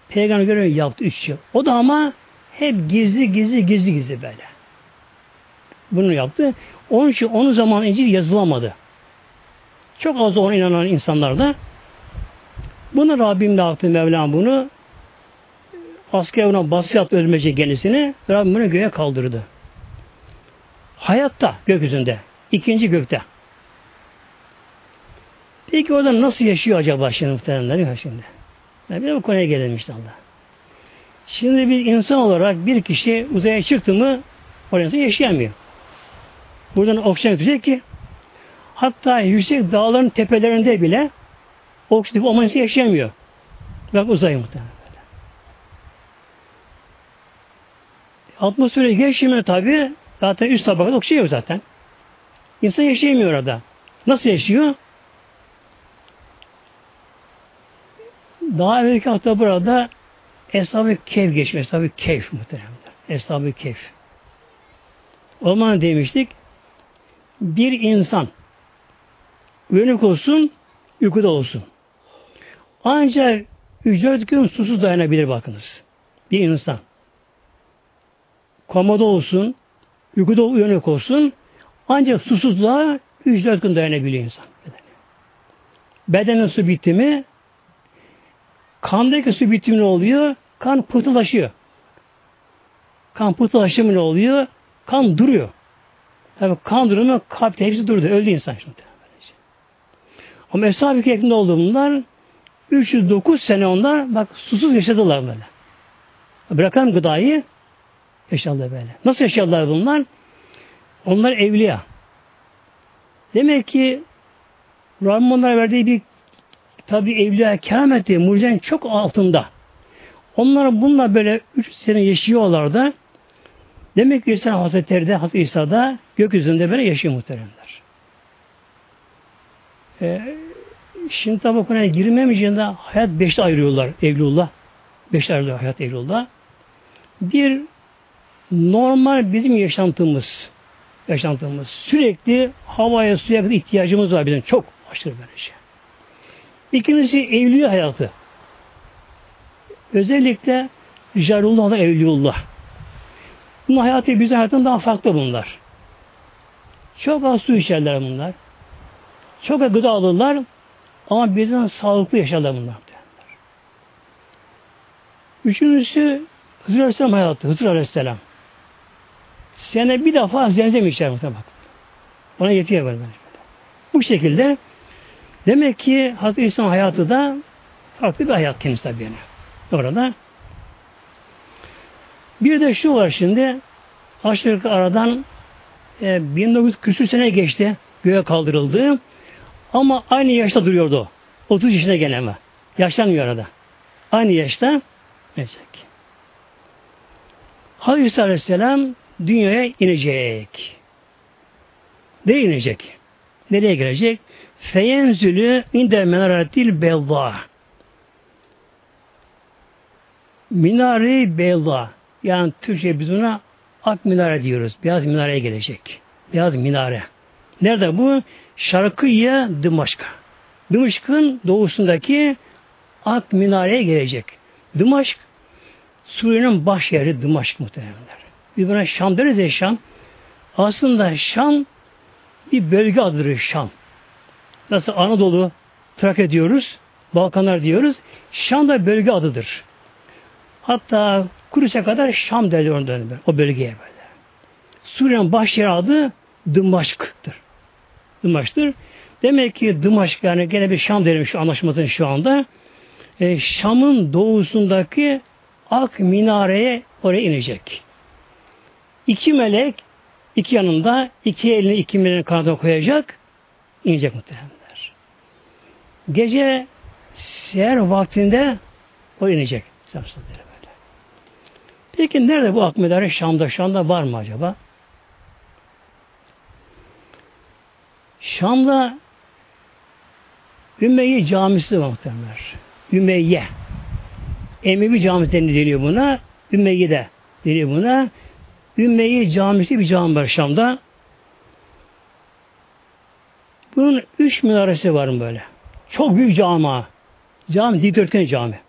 peygamber görevi yaptı 3 yıl. O da ama hep gizli gizli gizli gizli böyle. Bunu yaptı. Onun için onun zaman İncil yazılamadı. Çok az ona inanan insanlar da bunu Rabbim de yaptı Mevlam bunu asker ona baskı yaptı ölmeyecek kendisini Rabbim bunu göğe kaldırdı. Hayatta gökyüzünde. ikinci gökte. Peki orada nasıl yaşıyor acaba şimdi muhteremler? Şimdi. Yani bir de bu konuya gelelim inşallah. Şimdi bir insan olarak bir kişi uzaya çıktı mı orada yaşayamıyor. Buradan oksijen götürecek ki hatta yüksek dağların tepelerinde bile oksijen olmayınca yaşayamıyor. Bak uzay muhtemelen. Atmosfere geçtiğinde tabi zaten üst tabakada oksijen yok zaten. İnsan yaşayamıyor orada. Nasıl yaşıyor? Daha evvelki hafta burada Eshab-ı Keyf geçmiş. Eshab-ı Keyf muhteremler. Eshab-ı Keyf. O zaman demiştik bir insan uyanık olsun, uykuda olsun. Ancak üç gün susuz dayanabilir bakınız. Bir insan. Komada olsun, uykuda uyanık olsun, ancak susuzluğa üç gün dayanabiliyor insan. Bedenin su bitti mi Kandaki su bitimi ne oluyor? Kan pıhtılaşıyor. Kan pıhtılaşıyor ne oluyor? Kan duruyor. Yani kan durumu kalpte hepsi durdu. Öldü insan şimdi. Ama Eshab-ı Kehf'inde oldu bunlar 309 sene onlar bak susuz yaşadılar böyle. Bırakan gıdayı yaşadılar böyle. Nasıl yaşadılar bunlar? Onlar evliya. Demek ki Rabbim onlara verdiği bir tabi evliya kerameti mucizenin çok altında. Onlar bununla böyle üç sene yaşıyorlar da demek ki İsa Hazretleri de Hazreti İsa'da gökyüzünde böyle yaşıyor muhteremler. Ee, şimdi tabi konuya girmemeyeceğinde hayat beşte ayırıyorlar Evlullah. Beşte ayrılıyor hayat Evlullah. Bir normal bizim yaşantımız yaşantımız. Sürekli havaya, suya ihtiyacımız var bizim. Çok aşırı böyle şey. İkincisi evliya hayatı. Özellikle Ricalullah'la Evliyullah. Bunun hayatı bizim hayatından daha farklı bunlar. Çok az su içerler bunlar. Çok az gıda alırlar ama bizden sağlıklı yaşarlar bunlar. Üçüncüsü Hızır Aleyhisselam hayatı. Hızır Aleyhisselam. Sene bir defa zemzem içer muhtemelen. Ona yetiyor böyle. Bu şekilde Demek ki Hazreti İsa'nın hayatı da farklı bir hayat kendisi tabi yani. Orada. Bir de şu var şimdi aşağı yukarı aradan e, 1900 küsür sene geçti. Göğe kaldırıldı. Ama aynı yaşta duruyordu. 30 yaşına geleme. Yaşlanmıyor arada. Aynı yaşta neyse ki. Hazreti Aleyhisselam dünyaya inecek. Nereye inecek? Nereye gelecek? Feyenzülü inde menaratil belda. Minare belda. Yani Türkçe biz buna ak minare diyoruz. Beyaz minareye gelecek. Beyaz minare. Nerede bu? Şarkıya Dımaşka. Dımaşk'ın doğusundaki ak minareye gelecek. Dımaşk Suriye'nin baş yeri Dımaşk muhtemelenler. Biz buna Şam deriz ya Şam. Aslında Şam bir bölge adıdır Şam. Nasıl Anadolu, Trakya diyoruz, Balkanlar diyoruz. Şam da bölge adıdır. Hatta Kudüs'e kadar Şam derler ondan o bölgeye böyle. Suriye'nin baş yeri adı Dımaşk'tır. Dımaşk'tır. Demek ki Dımaşk yani gene bir Şam derim şu anlaşmasının şu anda. E, Şam'ın doğusundaki Ak minareye oraya inecek. İki melek iki yanında iki elini iki meleğin kanadına koyacak inecek muhtemelen. Gece seher vaktinde o inecek. Böyle. Peki nerede bu akmedarı? Şam'da. Şam'da var mı acaba? Şam'da Ümeyye camisi var muhtemelen. Ümeyye. Emevi camisi deniyor buna. Ümeyye de deniyor buna. Ümeyye camisi bir cami var Şam'da. Bunun üç minaresi var böyle. Çok büyük cami. Cami dikdörtgen cami.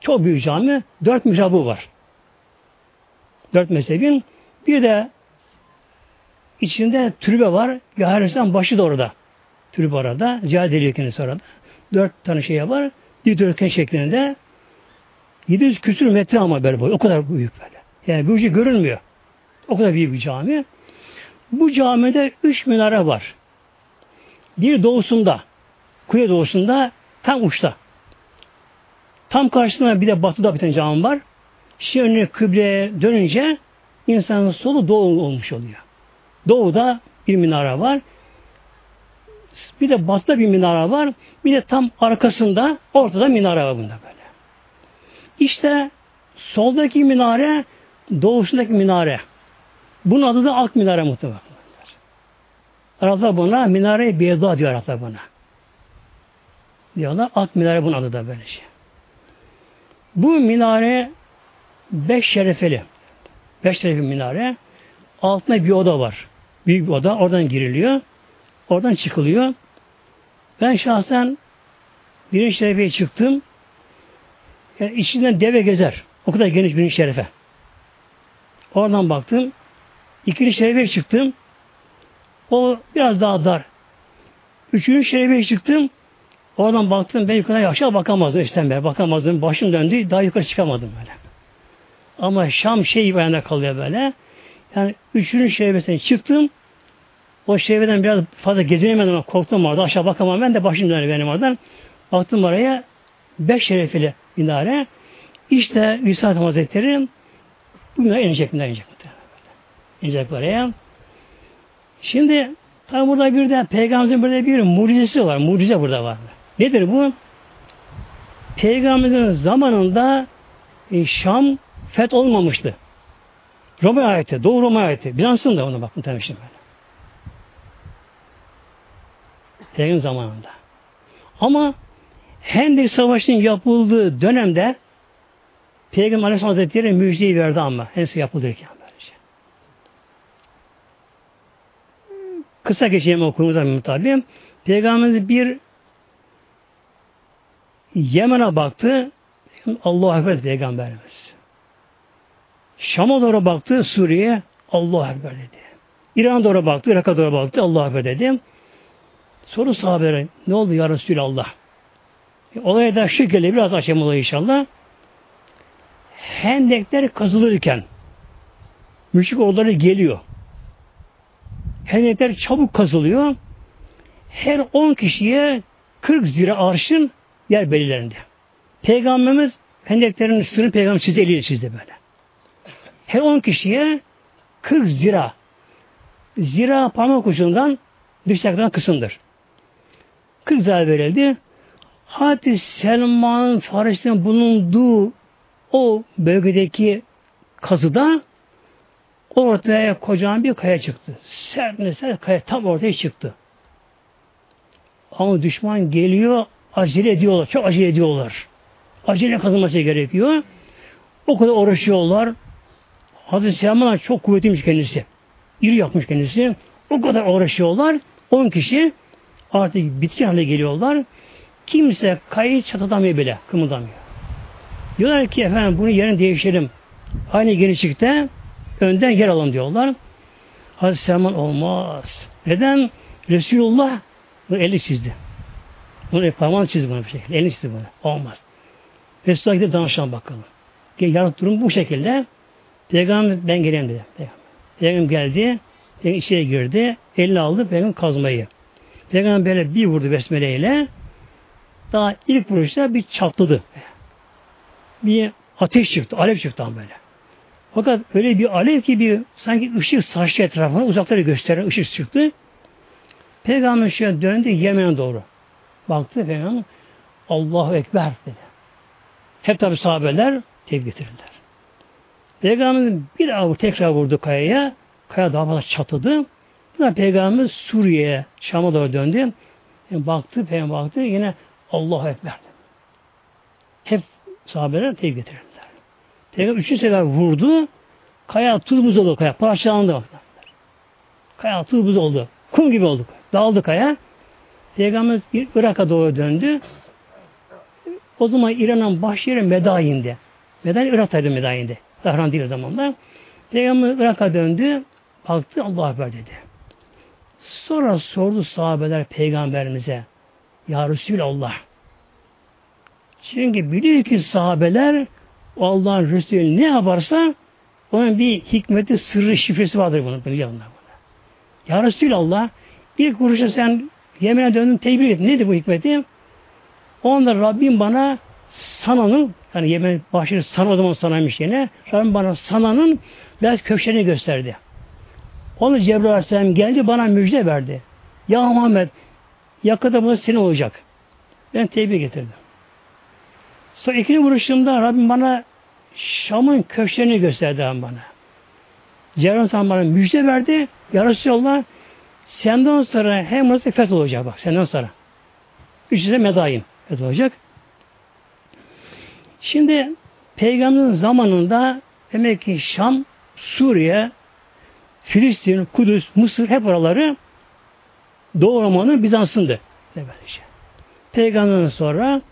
Çok büyük cami. Dört mihrabı var. Dört mezhebin. Bir de içinde türbe var. Yaharistan başı da orada. Türbe orada. Cihadeli kendisi orada. Dört tane şey var. Dikdörtgen şeklinde. 700 küsür metre ama böyle boy. O kadar büyük böyle. Yani şey görünmüyor. O kadar büyük bir cami. Bu camide üç minare var. Bir doğusunda, kuzey doğusunda, tam uçta. Tam karşısında bir de batıda bir tane cami var. Şimdi önüne kıbleye dönünce insanın solu doğu olmuş oluyor. Doğuda bir minare var. Bir de batıda bir minare var. Bir de tam arkasında ortada minare var bunda böyle. İşte soldaki minare doğusundaki minare. Bunun adı da alt minare muhtemelen. Araplar buna minare-i beyda diyor Araplar buna. Diyorlar alt minare bunun adı da böyle şey. Bu minare beş şerefeli. Beş şerefeli minare. Altında bir oda var. Büyük bir oda. Oradan giriliyor. Oradan çıkılıyor. Ben şahsen birinci şerefeye çıktım. Yani içinden deve gezer. O kadar geniş birinci şerefe. Oradan baktım. İkinci şerefeye çıktım. O biraz daha dar. Üçüncü şerefeye çıktım. Oradan baktım ben yukarıya aşağı bakamazdım işte ben bakamazdım. Başım döndü daha yukarı çıkamadım böyle. Ama Şam şey bayana kalıyor böyle. Yani üçüncü şerefesine çıktım. O şerefeden biraz fazla gezinemedim. Korktum orada. Aşağı bakamam. Ben de başım döndü benim oradan. Baktım oraya. Beş şerefeli minare. İşte Üstad Hazretleri bu minare inecek minare inecek. İnecek oraya. Şimdi tabi burada bir de peygamberimizin burada bir mucizesi var. Mucize burada var. Nedir bu? Peygamberimizin zamanında e, Şam feth olmamıştı. Roma ayeti, Doğu Roma ayeti. Bizans'ın da ona bakın tabii şimdi böyle. Peygamber zamanında. Ama Hendek Savaşı'nın yapıldığı dönemde Peygamber Aleyhisselam Hazretleri müjdeyi verdi ama henüz yapılırken böylece. Kısa geçeyim okulumuzdan tabi. Peygamberimiz bir Yemen'e baktı. Allahu Ekber Peygamberimiz. Şam'a doğru baktı Suriye Allahu Ekber dedi. İran'a doğru baktı, Irak'a doğru baktı Allahu Ekber dedi. Soru sahabelere ne oldu ya Resulallah? E, olaya da şu geliyor biraz açayım olayı inşallah. Hendekler kazılırken müşrik orduları geliyor. Hendekler çabuk kazılıyor. Her 10 kişiye 40 zira arşın yer belirlerinde. Peygamberimiz hendeklerin üstünü peygamber çizdi, eliyle çizdi böyle. Her 10 kişiye 40 zira. Zira parmak ucundan dirsekten kısımdır. 40 zira verildi. Hadi Selman Faris'in bulunduğu o bölgedeki kazıda ortaya kocaman bir kaya çıktı. Sert mesela kaya tam ortaya çıktı. Ama düşman geliyor, acele ediyorlar, çok acele ediyorlar. Acele kazılması gerekiyor. O kadar uğraşıyorlar. Hazreti Selman çok kuvvetliymiş kendisi. İri yapmış kendisi. O kadar uğraşıyorlar. 10 kişi artık bitki haline geliyorlar. Kimse kayı çatadamıyor bile, kımıldamıyor. Diyorlar ki efendim bunu yerini değiştirelim. Aynı genişlikte önden yer alalım diyorlar. Hazreti Selman olmaz. Neden? Resulullah bunu eli çizdi. Bunu parmağını çizdi bunu bir şekilde. Elini çizdi bunu. Olmaz. Resulullah gidip danışalım bakalım. Yarat durum bu şekilde. Peygamber ben geleyim dedi. Peygamber, geldi. Peygamber içeri girdi. Elini aldı. Peygamber kazmayı. Peygamber böyle bir vurdu besmeleyle. Daha ilk vuruşta bir çatladı. Bir ateş çıktı. Alev çıktı böyle. Fakat öyle bir alev ki bir sanki ışık saçtı etrafına uzakları gösteren ışık çıktı. Peygamber şöyle döndü Yemen'e doğru. Baktı Peygamber Allahu Ekber dedi. Hep tabi sahabeler tevhid getirirler. Peygamberimiz bir daha tekrar vurdu kayaya. Kaya daha fazla çatladı. Buna Peygamberimiz Suriye'ye, Şam'a doğru döndü. Yani baktı, Peygamber baktı. Yine Allahu Ekber. Hep sahabeler tevhid getirirler. Peygamber üçüncü sefer vurdu. Kaya tuz oldu kaya. Parçalandı. Kaya tuz oldu. Kum gibi oldu. Dağıldı kaya. Peygamber Irak'a doğru döndü. O zaman İran'ın baş yeri Medayin'de. Medayin Irak'taydı Medayin'de. Tahran değil o zamanlar. Peygamber Irak'a döndü. Baktı Allah Ekber dedi. Sonra sordu sahabeler peygamberimize. Ya Resulallah. Çünkü biliyor ki sahabeler Allah'ın Resulü ne yaparsa onun bir hikmeti, sırrı, şifresi vardır bunun. Biliyor onlar bunu. Ya Resulallah ilk vuruşta sen Yemen'e döndün tebrik et. Nedir bu hikmeti? Onda Rabbim bana Sana'nın yani Yemen başını Sana o zaman Sana'ymış yine. Rabbim bana Sana'nın biraz köşeni gösterdi. Onu Cebrail Aleyhisselam geldi bana müjde verdi. Ya Muhammed yakında bu senin olacak. Ben tebrik getirdim. Sonra ikinci vuruşumda Rabbim bana Şam'ın köşelerini gösterdi bana. Cebrail Aleyhisselam bana müjde verdi. Ya Resulallah senden sonra hem nasıl feth olacak bak senden sonra. Üçüncü medayin feth olacak. Şimdi peygamberin zamanında demek ki Şam, Suriye, Filistin, Kudüs, Mısır hep oraları Doğu Roman'ın Bizans'ındı. Böylece. Peygamberden sonra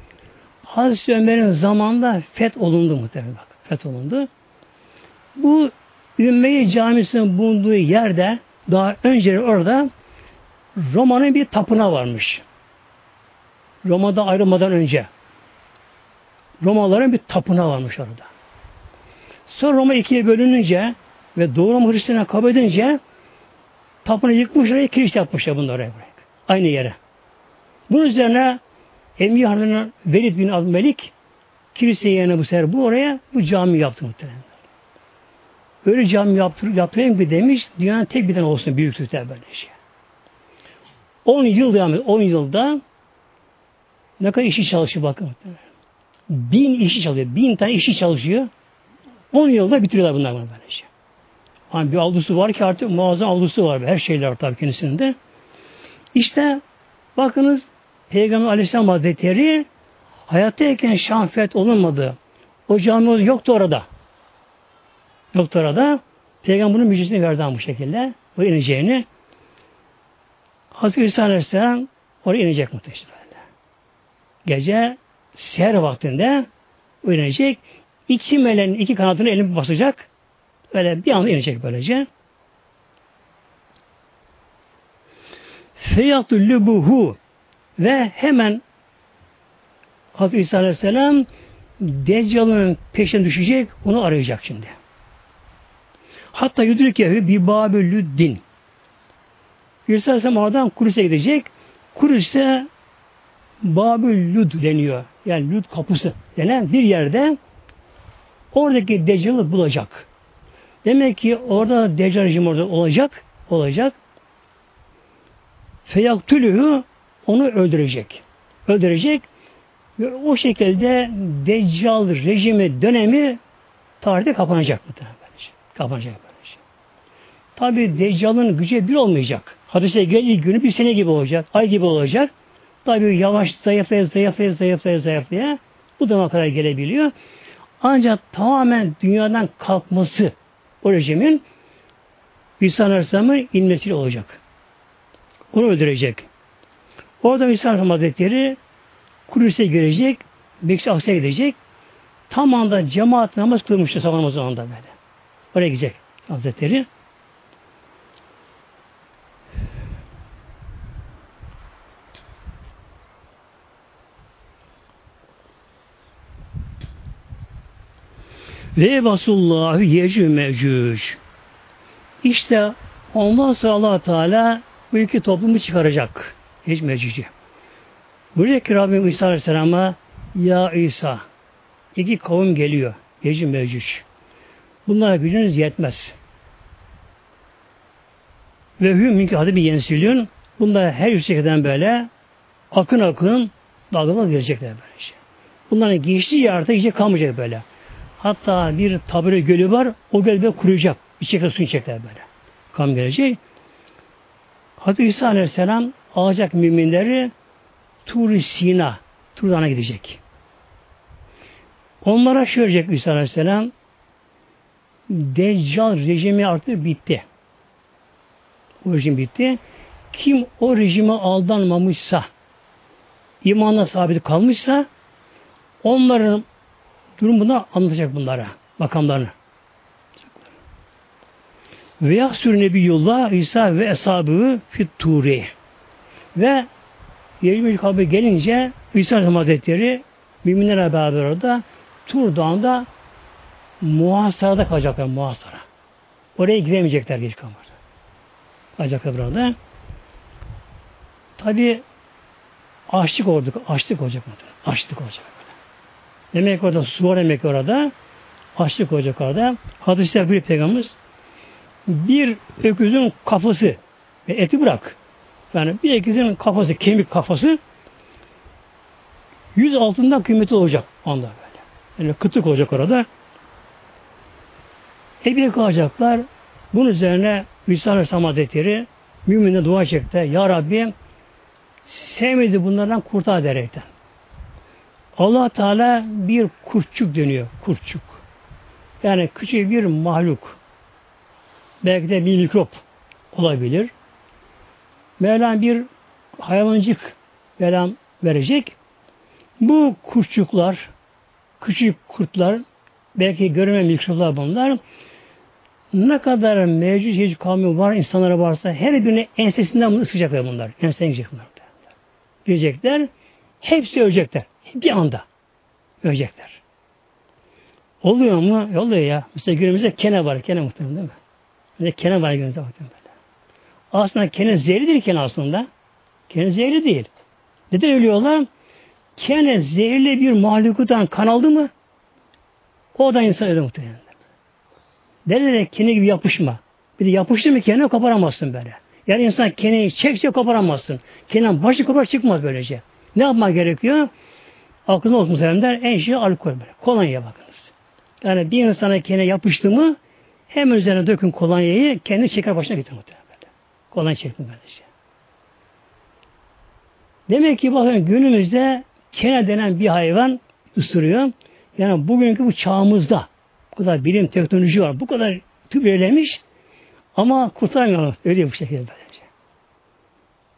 Hazreti Ömer'in zamanında feth olundu muhtemelen bak. Feth olundu. Bu Ümmeyi Camisi'nin bulunduğu yerde daha önce orada Roma'nın bir tapınağı varmış. Roma'da ayrılmadan önce. Romalıların bir tapınağı varmış orada. Sonra Roma ikiye bölününce ve Doğu Roma Hristiyan'a kabul edince tapınağı yıkmışlar, kilise yapmışlar bunları. Aynı yere. Bunun üzerine Emir Hanım'ın Velid bin Abdülmelik kilise yerine bu sefer bu oraya bu cami yaptı muhtemelen. Öyle cami yaptır, yaptırayım ki demiş, dünyanın tek bir tane olsun büyüklükte böyle şey. 10 yıl devam ediyor. 10 yılda ne kadar işi çalışıyor bakın. Bin işi çalışıyor. Bin tane işi çalışıyor. 10 yılda bitiriyorlar bunlar böylece. Şey. Hani bir avlusu var ki artık muazzam avlusu var. Her şeyler tabii kendisinde. İşte bakınız Peygamber Aleyhisselam Hazretleri hayattayken şanfet olunmadı. O cami yoktu orada. Yoktu orada. Peygamber bunun müjdesini verdi bu şekilde. O ineceğini. Hazreti İsa Aleyhisselam oraya inecek muhtemelen. Gece seher vaktinde inecek. İki meleğin iki kanatını elini basacak. Böyle bir anda inecek böylece. Feyatullubuhu ve hemen Hazreti İsa Aleyhisselam Deccal'ın peşine düşecek, onu arayacak şimdi. Hatta yudrikevi bi babülüddin. İsa Aleyhisselam oradan Kudüs'e gidecek. Kudüs'te Babül Lud deniyor. Yani Lud kapısı denen bir yerde oradaki Deccal'ı bulacak. Demek ki orada Deccal rejimi orada olacak. Olacak. Feyaktülühü onu öldürecek. Öldürecek ve o şekilde Deccal rejimi dönemi tarihte kapanacak mı? Kapanacak böylece. Tabi Deccal'ın gücü bir olmayacak. Hadise gel ilk günü bir sene gibi olacak, ay gibi olacak. Tabi yavaş zayıflaya zayıflaya zayıflaya zayıflaya bu dönem kadar gelebiliyor. Ancak tamamen dünyadan kalkması o rejimin İsa Aleyhisselam'ın inmesiyle olacak. Onu öldürecek. Orada İsa Aleyhisselam Hazretleri Kudüs'e girecek, Aksa'ya gidecek. Tam anda cemaat namaz kılmıştı sabah namazı anda böyle. Oraya gidecek Hazretleri. Ve basullahu yecü mecüc. İşte ondan sonra allah Teala bu iki toplumu çıkaracak. Hiç mecücü. Buyuruyor ki Rabbim İsa Aleyhisselam'a Ya İsa iki kavim geliyor. Yecü mecüc. Bunlara gücünüz yetmez. Ve hüm mümkün adı bir yensilün. Bunlar her yüksekten böyle akın akın dalgalar gelecekler böyle şey. Bunların geçtiği yerde iyice kalmayacak böyle. Hatta bir tabure gölü var. O göl böyle kuruyacak. İçecekler su içecekler böyle. Kam gelecek. Hazreti İsa Aleyhisselam alacak müminleri tur Sina, Turdan'a gidecek. Onlara şöyle İsa Aleyhisselam Deccal rejimi artık bitti. O rejim bitti. Kim o rejime aldanmamışsa imanla sabit kalmışsa onların durumunu anlatacak bunlara, makamlarını. Ve yahsür nebiyullah İsa ve eshabı fit turi. Ve 20. kabri gelince İsa Hazretleri müminlerle beraber orada Tur Dağı'nda muhasarada kalacaklar muhasara. Oraya giremeyecekler geç kalmadı. Kalacaklar burada. Tabi açlık olacak, açlık olacak. Açlık olacak. Demek orada su var demek orada. Açlık olacak orada. Hadisler bir peygamberimiz bir öküzün kafası ve eti bırak. Yani bir öküzün kafası, kemik kafası yüz altından kıymeti olacak anda böyle. Yani kıtık olacak orada. Epey kalacaklar. Bunun üzerine Hüsnü Aleyhisselam Hazretleri müminle dua çekti. Ya Rabbi sevmedi bunlardan kurtar derekten. allah Teala bir kurtçuk dönüyor. Kurtçuk. Yani küçük bir mahluk. Belki de bir mikrop olabilir. Mevlam bir hayvancık Mevlam verecek. Bu kurtçuklar, küçük kurtlar, belki görmeyen mikroplar bunlar, ne kadar mevcut hiç kavmi var, insanlara varsa her birine ensesinden bunu ısıracaklar bunlar. Ensesinden gidecek bunlar. Diyecekler. Hepsi ölecekler. Bir anda. Ölecekler. Oluyor mu? Oluyor ya. Mesela günümüzde kene var. Kene muhtemelen değil mi? Mesela kene var günümüzde muhtemelen. Aslında kene zehirlidir kene aslında. Kene zehirli değil. Neden ölüyorlar? Kene zehirli bir mahluktan kan aldı mı o da insan ölür muhtemelen. Derler kene gibi yapışma. Bir de yapıştı mı kene koparamazsın böyle. Yani insan keneyi çekse koparamazsın. Kenan başı kopar çıkmaz böylece. Ne yapmak gerekiyor? Aklında olsun muhtemelen en şey alkol böyle. Kolonya bakınız. Yani bir insana kene yapıştı mı hemen üzerine dökün kolonyayı kendi çeker başına getirin böyle. Kolonya çektin böylece. Demek ki bakın günümüzde kene denen bir hayvan ısırıyor. Yani bugünkü bu çağımızda bu kadar bilim, teknoloji var. Bu kadar tıp ilerlemiş ama kurtaramıyorlar. Öyle bu şekilde böylece.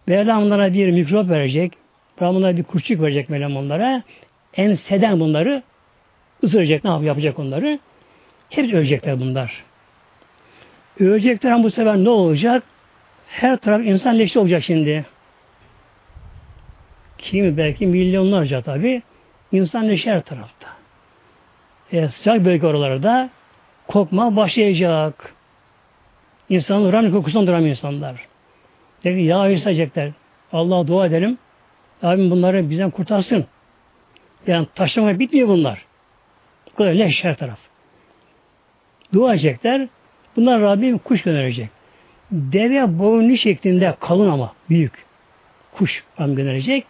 Mevlam onlara bir mikrop verecek. Mevlam onlara bir kurçuk verecek Mevlam onlara. Enseden bunları ısıracak. Ne yapacak onları? Hepsi ölecekler bunlar. Ölecekler ama bu sefer ne olacak? Her taraf insan leşi olacak şimdi. Kimi belki milyonlarca tabi insan her tarafta e, sıcak bölge oralarda kokma başlayacak. İnsanın rahmet kokusundan duramıyor insanlar. Dedi ya isteyecekler. Allah'a dua edelim. Abim bunları bizden kurtarsın. Yani taşlama bitmiyor bunlar. Bu kadar leş her taraf. Dua edecekler. Bunlar Rabbim kuş gönderecek. Deve boyunlu şeklinde kalın ama büyük. Kuş Rabbim gönderecek.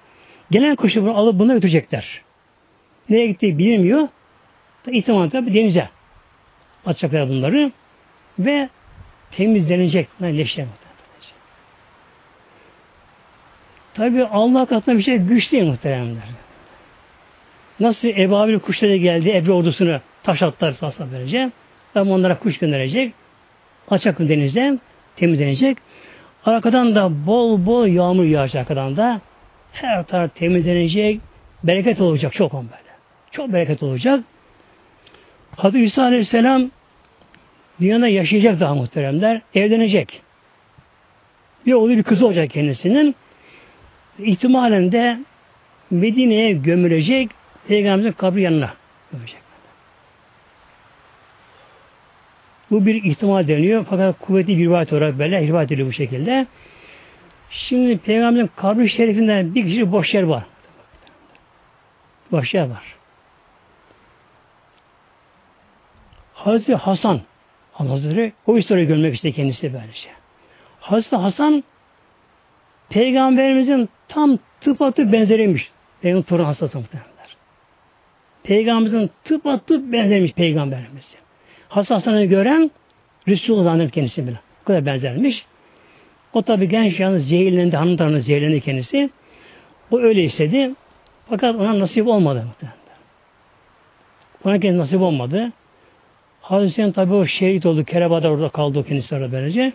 Gelen kuşu bunu alıp buna götürecekler. Nereye gittiği bilinmiyor. İhtimal tabi denize atacaklar bunları ve temizlenecek yani leşler. Tabi Allah katında bir şey güç değil muhteremler. Nasıl Ebabil kuşları geldi Ebru ordusunu taş atlar sasla verecek. Ama onlara kuş gönderecek. Açak denizden temizlenecek. Arkadan da bol bol yağmur yağacak arkadan da. Her taraf temizlenecek. Bereket olacak çok on böyle. Çok bereket olacak. Hazreti İsa Aleyhisselam dünyada yaşayacak daha muhteremler. Evlenecek. Bir oğlu bir kızı olacak kendisinin. İhtimalen de Medine'ye gömülecek Peygamberimizin kabri yanına gömülecek. Bu bir ihtimal deniyor. Fakat kuvvetli bir rivayet olarak böyle rivayet ediliyor bu şekilde. Şimdi Peygamberin kabri şerifinden bir kişi boş yer var. Boş yer var. Hazreti Hasan Hazretleri o historiyi görmek işte kendisi böylece. Hazreti Hasan Peygamberimizin tam tıpatıp benzeriymiş. Peygamber torun hastası muhtemelenler. Peygamberimizin tıpatıp benzermiş Peygamberimiz. Hazreti Hasan'ı gören Resulullah zannedip kendisi bile. Bu kadar benzermiş. O tabi genç yalnız zehirlendi, hanım tarafından zehirlendi kendisi. O öyle istedi. Fakat ona nasip olmadı muhtemelen. Ona kendisi nasip olmadı. Hazreti Hüseyin tabi o şehit oldu. Kereba'da orada kaldı o kendisi orada böylece.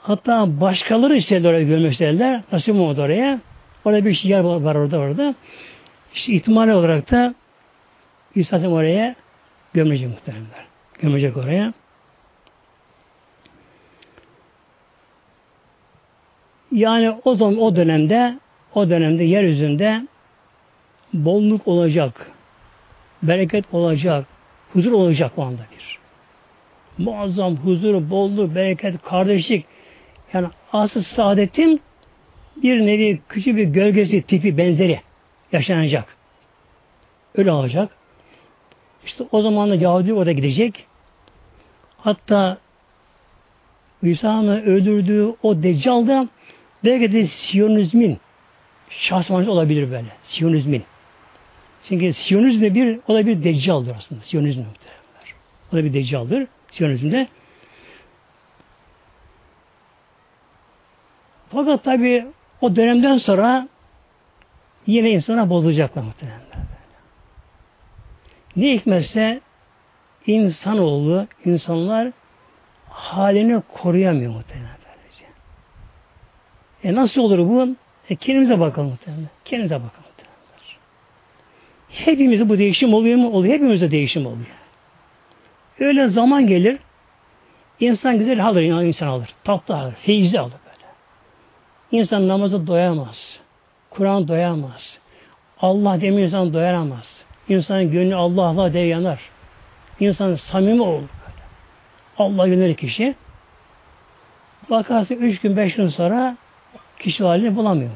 Hatta başkaları istediler oraya görmek istediler. Nasip olmadı oraya. Orada bir şey var orada orada. İşte ihtimali olarak da İsa Aleyhisselam oraya gömülecek muhteremler. Gömecek oraya. Yani o zaman o dönemde o dönemde yeryüzünde bolluk olacak. Bereket olacak. Huzur olacak o anda bir. Muazzam huzur, bolluk, bereket, kardeşlik. Yani asıl saadetin bir nevi küçük bir gölgesi, tipi, benzeri yaşanacak. Öyle olacak. İşte o zaman da Yahudi orada gidecek. Hatta İsa'nın öldürdüğü o Deccal da belki de Siyonizmin şahsmanı olabilir böyle. Siyonizmin. Çünkü Siyonizm de bir, o da bir Deccal'dır aslında. Siyonizm muhtemelenler. O da bir Deccal'dır. Siyonizmde. Fakat tabi o dönemden sonra yine insana bozacaklar muhtemelen. Ne hikmetse insanoğlu, insanlar halini koruyamıyor muhtemelen. E nasıl olur bu? E kendimize bakalım muhtemelen. Kendimize bakalım. Hepimizde bu değişim oluyor mu? Oluyor. Hepimizde değişim oluyor. Öyle zaman gelir, insan güzel alır, insan alır. Tatlı alır, feyizli alır böyle. İnsan namazı doyamaz. Kur'an doyamaz. Allah demiyor insan doyamaz. İnsanın gönlü Allah'la dev yanar. İnsan samimi olur. Allah yönelir kişi. Bakarsın üç gün, beş gün sonra kişi halini bulamıyor.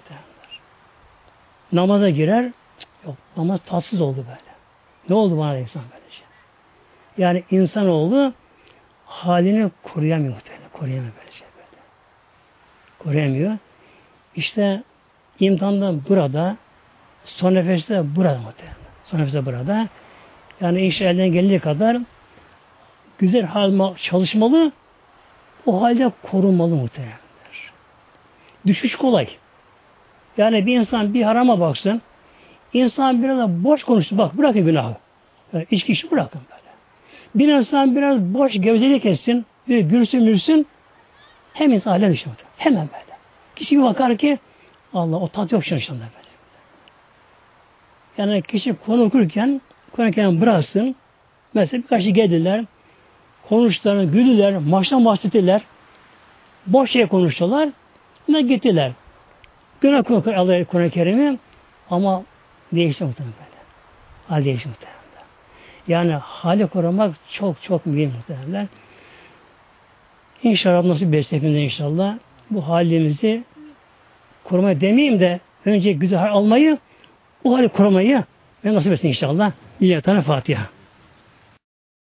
Namaza girer, yok namaz tatsız oldu böyle. Ne oldu bana insan böyle şey? Yani insanoğlu halini koruyamıyor muhtemelen. Koruyamıyor böyle şey böyle. Koruyamıyor. İşte imtihandan burada, son nefeste burada muhtemelen. Son nefeste burada. Yani iş elden geldiği kadar güzel hal çalışmalı, o halde korunmalı muhtemelen. Düşüş kolay. Yani bir insan bir harama baksın, insan biraz da boş konuştu, bak bırakın günahı. Yani içki bırakın böyle. Bir insan biraz boş gevezelik etsin, bir gülsün mürsün, hem insan hale düşüyor. Hemen böyle. Kişi bir bakar ki, Allah o tat yok şu böyle. Yani kişi konu okurken, konuşurken bıraksın, mesela birkaç kişi geldiler, konuştular, güldüler, maçtan bahsettiler, boş şey konuştular, ne gittiler. Günah konuyor Allah Kur'an-ı Kerim'i ama değişti muhtemelen böyle. Hal değişti muhtemelen. Yani hali korumak çok çok mühim muhtemelen. İnşallah nasıl besleyip inşallah bu halimizi korumaya demeyeyim de önce güzel almayı o hali korumayı ve nasip etsin inşallah. Lillahi Fatiha.